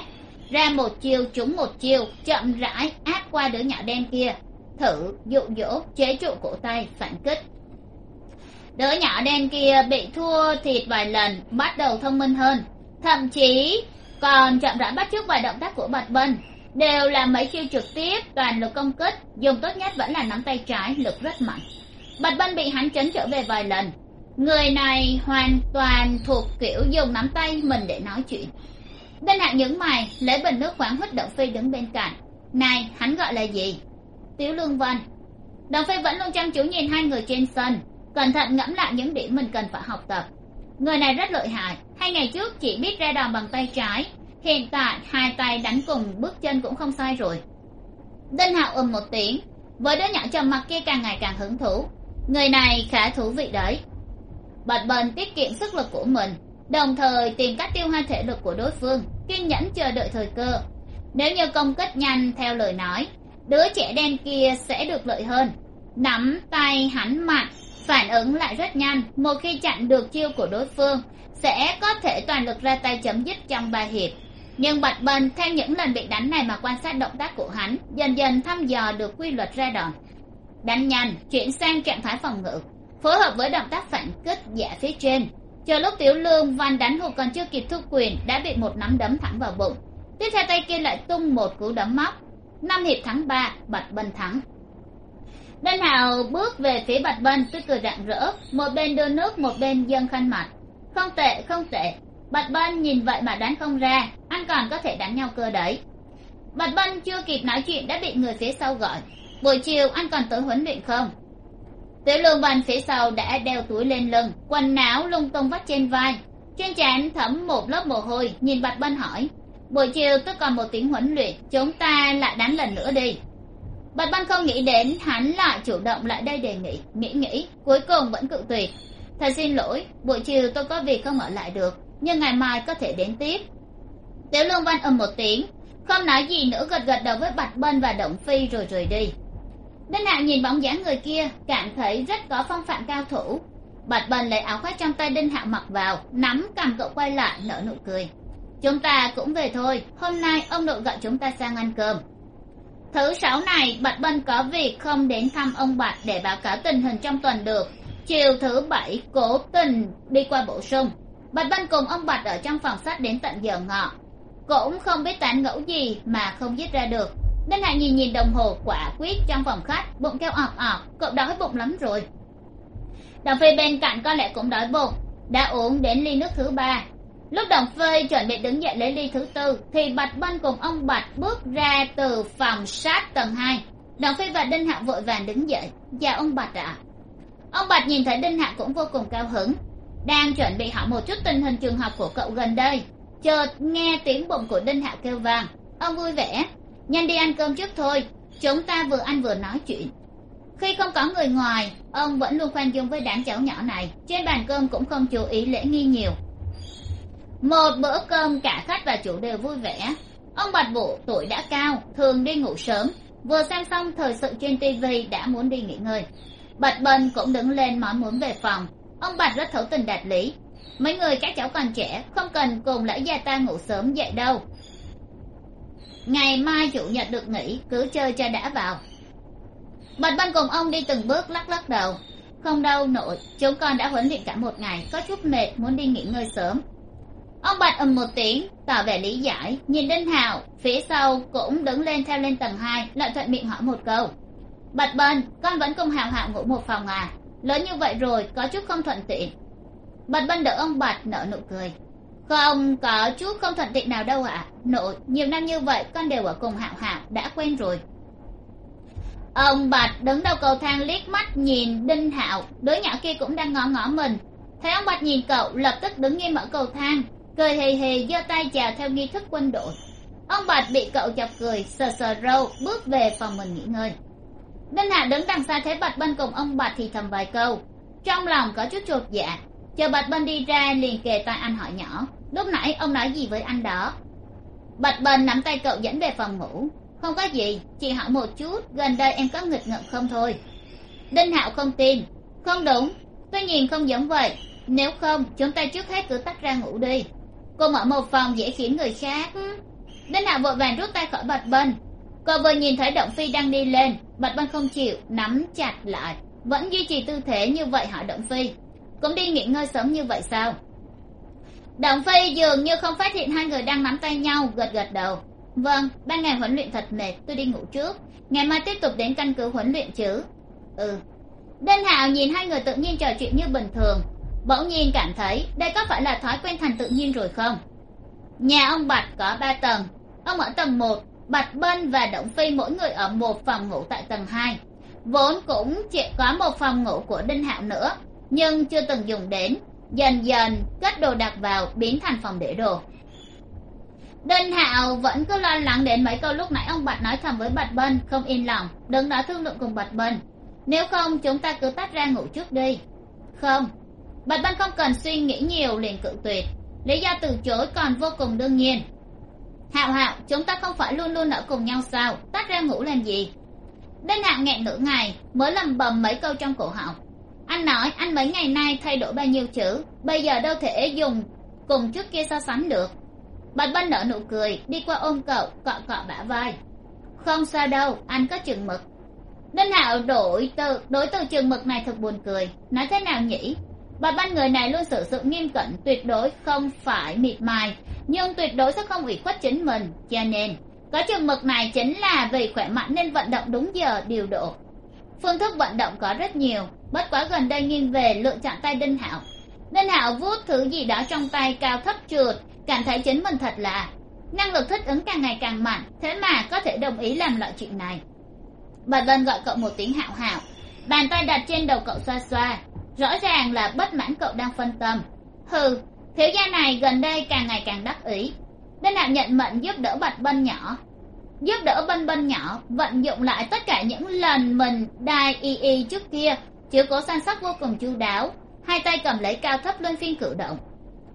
[SPEAKER 1] Ra một chiêu, trúng một chiêu, chậm rãi áp qua đứa nhỏ đen kia thử dụ dỗ chế trụ cổ tay phản kích. Đứa nhỏ đen kia bị thua thịt vài lần, bắt đầu thông minh hơn. Thậm chí còn chậm rãi bắt chước vài động tác của bạch bân đều là mấy chiêu trực tiếp, toàn lực công kích, dùng tốt nhất vẫn là nắm tay trái, lực rất mạnh. Bạch bân bị hắn chấn trở về vài lần. Người này hoàn toàn thuộc kiểu dùng nắm tay mình để nói chuyện. Đinh hạng những mày, lấy bình nước khoáng hút đậu phi đứng bên cạnh. Này, hắn gọi là gì? Tiếu lương văn đồng phi vẫn luôn chăm chú nhìn hai người trên sân, cẩn thận ngẫm lại những điểm mình cần phải học tập. Người này rất lợi hại, hai ngày trước chỉ biết ra đòn bằng tay trái, hiện tại hai tay đánh cùng bước chân cũng không sai rồi. Đinh hạo ầm một tiếng, với đứa nhỏ trầm mặc kia càng ngày càng hứng thú. Người này khá thú vị đấy. Bật bần tiết kiệm sức lực của mình, đồng thời tìm cách tiêu hao thể lực của đối phương, kiên nhẫn chờ đợi thời cơ. Nếu như công kích nhanh theo lời nói đứa trẻ đen kia sẽ được lợi hơn. Nắm tay hắn mạnh, phản ứng lại rất nhanh. Một khi chặn được chiêu của đối phương, sẽ có thể toàn lực ra tay chấm dứt trong ba hiệp. Nhưng bạch bần theo những lần bị đánh này mà quan sát động tác của hắn, dần dần thăm dò được quy luật ra đòn. Đánh nhanh, chuyển sang trạng thái phòng ngự, phối hợp với động tác phản kích giả phía trên. Chờ lúc tiểu lương văn đánh hụt còn chưa kịp thu quyền, đã bị một nắm đấm thẳng vào bụng. Tiếp theo tay kia lại tung một cú đấm móc năm hiệp thắng ba, bạch bân thắng. Đinh hào bước về phía bạch bân tôi cười rạng rỡ, một bên đưa nước, một bên dâng khăn mặt. Không tệ không tệ. Bạch bân nhìn vậy mà đánh không ra, anh còn có thể đánh nhau cơ đấy. Bạch bân chưa kịp nói chuyện đã bị người phía sau gọi. Buổi chiều anh còn tới huấn luyện không? Tiểu lương văn phía sau đã đeo túi lên lưng, quần áo lung tung vắt trên vai. Trên trán thấm một lớp mồ hôi, nhìn bạch bân hỏi buổi chiều tôi còn một tiếng huấn luyện, chúng ta lại đánh lần nữa đi. Bạch băng không nghĩ đến hắn lại chủ động lại đây đề nghị, nghĩ nghĩ, cuối cùng vẫn cự tuyệt. Thật xin lỗi, buổi chiều tôi có việc không ở lại được, nhưng ngày mai có thể đến tiếp. Tiểu lương văn ầm một tiếng, không nói gì nữa gật gật đầu với bạch bân và động phi rồi rời đi. Đinh hạo nhìn bóng dáng người kia, cảm thấy rất có phong phạm cao thủ. Bạch bân lấy áo khoác trong tay đinh hạo mặc vào, nắm cầm cậu quay lại, nở nụ cười chúng ta cũng về thôi. Hôm nay ông nội gọi chúng ta sang ăn cơm. Thứ sáu này, bạch bân có việc không đến thăm ông bạch để báo cáo tình hình trong tuần được. Chiều thứ bảy, cố tình đi qua bổ sung. Bạch bân cùng ông bạch ở trong phòng sách đến tận giờ ngọ. Cũng không biết tán ngẫu gì mà không viết ra được. Nên hạ nhìn nhìn đồng hồ quả quyết trong phòng khách, bụng kêu ọp ọp cậu đói bụng lắm rồi. Đồng phi bên cạnh có lẽ cũng đói bụng, đã uống đến ly nước thứ ba lúc đồng phơi chuẩn bị đứng dậy lấy ly thứ tư, thì bạch bân cùng ông bạch bước ra từ phòng sát tầng hai. Đồng phi và đinh hạ vội vàng đứng dậy. Chào ông bạch ạ. Ông bạch nhìn thấy đinh hạ cũng vô cùng cao hứng, đang chuẩn bị hỏi một chút tình hình trường học của cậu gần đây. Chợt nghe tiếng bụng của đinh hạ kêu vang. Ông vui vẻ, nhanh đi ăn cơm trước thôi, chúng ta vừa ăn vừa nói chuyện. Khi không có người ngoài, ông vẫn luôn khoan dung với đám cháu nhỏ này. Trên bàn cơm cũng không chú ý lễ nghi nhiều một bữa cơm cả khách và chủ đều vui vẻ. Ông bạch bộ tuổi đã cao, thường đi ngủ sớm. Vừa xem xong, thời sự trên tv đã muốn đi nghỉ ngơi. Bạch bần cũng đứng lên món muốn về phòng. Ông bạch rất thấu tình đạt lý. Mấy người các cháu còn trẻ, không cần cùng lão già ta ngủ sớm dậy đâu. Ngày mai chủ nhật được nghỉ, cứ chơi cho đã vào. Bạch bần cùng ông đi từng bước lắc lắc đầu. Không đâu nội chúng con đã huấn luyện cả một ngày, có chút mệt, muốn đi nghỉ ngơi sớm ông bạch ầm một tiếng, tỏ vẻ lý giải, nhìn đinh hào, phía sau cũng đứng lên theo lên tầng hai, lại thuận miệng hỏi một câu. Bạch bân, con vẫn cùng hào hạo ngủ một phòng à? Lớn như vậy rồi, có chút không thuận tiện. Bạch bân đỡ ông bạch nở nụ cười. Không có chút không thuận tiện nào đâu ạ. Nội, nhiều năm như vậy, con đều ở cùng hạo hạo, đã quen rồi. Ông bạch đứng đầu cầu thang liếc mắt nhìn đinh hạo, đứa nhỏ kia cũng đang ngó ngó mình. Thấy ông bạch nhìn cậu, lập tức đứng nghiêm ở cầu thang cười hề hề, giơ tay chào theo nghi thức quân đội. Ông bạch bị cậu chọc cười, sờ sờ râu, bước về phòng mình nghỉ ngơi. Đinh hạ đứng đằng xa thấy bạch bân cùng ông bạch thì thầm vài câu. Trong lòng có chút chột dạ chờ bạch bân đi ra liền kề tai anh hỏi nhỏ. Lúc nãy ông nói gì với anh đó? Bạch bân nắm tay cậu dẫn về phòng ngủ. Không có gì, chỉ hỏi một chút, gần đây em có nghịch ngợm không thôi. Đinh hạo không tin. Không đúng tôi nhìn không giống vậy. Nếu không, chúng ta trước hết cứ tách ra ngủ đi cô mở một phòng dễ khiến người khác. Đinh hạo vội vàng rút tay khỏi bạch bân cô vừa nhìn thấy động phi đang đi lên. Bạch bân không chịu, nắm chặt lại. Vẫn duy trì tư thế như vậy hỏi động phi? Cũng đi nghỉ ngơi sớm như vậy sao? Động phi dường như không phát hiện hai người đang nắm tay nhau, gật gật đầu. Vâng ban ngày huấn luyện thật mệt, tôi đi ngủ trước. Ngày mai tiếp tục đến căn cứ huấn luyện chứ? Ừ. Đinh hạo nhìn hai người tự nhiên trò chuyện như bình thường bỗng nhiên cảm thấy, đây có phải là thói quen thành tự nhiên rồi không? Nhà ông bạch có ba tầng. Ông ở tầng một, bạch bân và động phi mỗi người ở một phòng ngủ tại tầng hai. Vốn cũng chỉ có một phòng ngủ của đinh hạo nữa, nhưng chưa từng dùng đến. Dần dần, cất đồ đặt vào biến thành phòng để đồ. Đinh hạo vẫn cứ lo lắng đến mấy câu lúc nãy ông bạch nói thầm với bạch bân, không yên lòng đừng đã thương lượng cùng bạch bân. Nếu không, chúng ta cứ tách ra ngủ trước đi. Không bạch bân không cần suy nghĩ nhiều liền cự tuyệt. Lý do từ chối còn vô cùng đương nhiên. Hạo hạo, chúng ta không phải luôn luôn ở cùng nhau sao? Tách ra ngủ làm gì? Đinh hạo nghẹn nửa ngày, mới lầm bầm mấy câu trong cổ họng. Anh nói, anh mấy ngày nay thay đổi bao nhiêu chữ bây giờ đâu thể dùng cùng trước kia so sánh được. Bạch bân nở nụ cười, đi qua ôm cậu, cọ cọ bả vai. Không sao đâu, anh có chừng mực. Đinh hạo đổi từ đối từ chừng mực này thật buồn cười. Nói thế nào nhỉ? Bạch ban người này luôn xử sự nghiêm cẩn, tuyệt đối không phải miệt mài. Nhưng tuyệt đối sẽ không ủy khuất chính mình, cho nên, có chừng mực này chính là vì khỏe mạnh nên vận động đúng giờ điều độ. Phương thức vận động có rất nhiều, bất quá gần đây nghiêng về lựa chọn tay đinh hạo. Đinh hạo vuốt thứ gì đó trong tay cao thấp trượt, cảm thấy chính mình thật là năng lực thích ứng càng ngày càng mạnh, thế mà có thể đồng ý làm loại chuyện này. Bà vân gọi cậu một tiếng hạo hạo, bàn tay đặt trên đầu cậu xoa xoa rõ ràng là bất mãn cậu đang phân tâm. Hừ, thiếu gia này gần đây càng ngày càng đắc ý. Nên nào nhận mệnh giúp đỡ bạch bân nhỏ. Giúp đỡ bân bân nhỏ, vận dụng lại tất cả những lần mình đai y y trước kia chứa cố săn sóc vô cùng chu đáo. Hai tay cầm lấy cao thấp luân phiên cử động.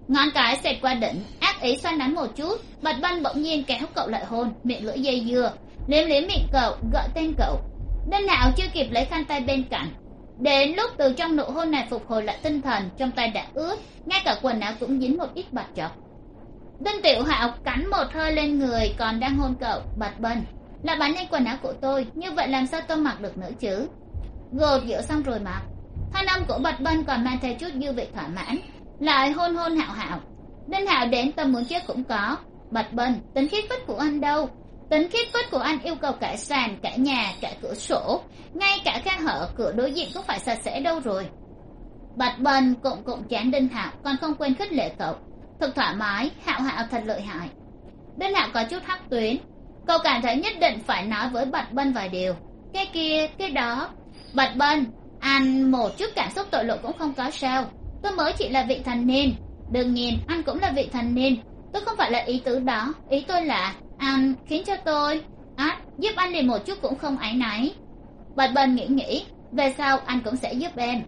[SPEAKER 1] Ngón cái xẹt qua đỉnh, ác ý xoay nắn một chút. Bạch bân bỗng nhiên kéo cậu lại hôn, miệng lưỡi dây dưa. Liếm liếm miệng cậu gọi tên cậu. Đinh nào chưa kịp lấy khăn tay bên cạnh đến lúc từ trong nụ hôn này phục hồi lại tinh thần, trong tay đã ướt, ngay cả quần áo cũng dính một ít bạch chọc. Đinh tiểu hạo cắn một hơi lên người, còn đang hôn cậu, bạch bân là bắn lên quần áo của tôi, như vậy làm sao tôi mặc được nữa chứ? Gột rửa xong rồi mặc thanh âm của bạch bân còn mang theo chút dư vị thỏa mãn. Lại hôn hôn hạo hạo. Đinh hạo đến tâm muốn chết cũng có. Bạch bân tính khiết phích của anh đâu? Tính khiết phích của anh yêu cầu cả sàn, cả nhà, cả cửa sổ. Ngay cả khe hở, cửa đối diện cũng phải sạch sẽ đâu rồi. Bạch bần cụm cụm chán đinh hạo, còn không quên khích lệ cậu. Thật thoải mái, hạo hạo thật lợi hại. Đinh hạo có chút hắc tuyến. Cậu cảm thấy nhất định phải nói với bạch bân vài điều. Cái kia, cái đó. Bạch bân anh một chút cảm xúc tội lỗi cũng không có sao. Tôi mới chỉ là vị thành niên. Đương nhiên, anh cũng là vị thành niên. Tôi không phải là ý tứ đó. Ý tôi là anh khiến cho tôi. Á, giúp anh liền một chút cũng không áy náy. Bạch bân nghĩ nghĩ, về sau anh cũng sẽ giúp em.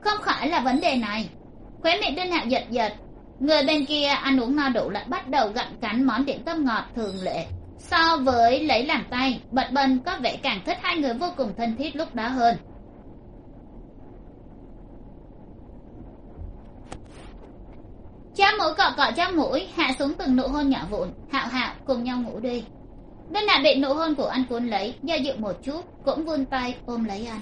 [SPEAKER 1] Không phải là vấn đề này. Khóe miệng đinh hạo giật giật. Người bên kia ăn uống no đủ lại bắt đầu gặm cắn món điểm tâm ngọt thường lệ. So với lấy làm tay bạch bân có vẻ càng thích hai người vô cùng thân thiết lúc đó hơn. Cha mũi cọ cọ cha mũi hạ xuống từng nụ hôn nhỏ vụn, hạo hạo, cùng nhau ngủ đi. Đinh hạ bị nụ hôn của anh cuốn lấy, do dự một chút, cũng vươn tay ôm lấy anh.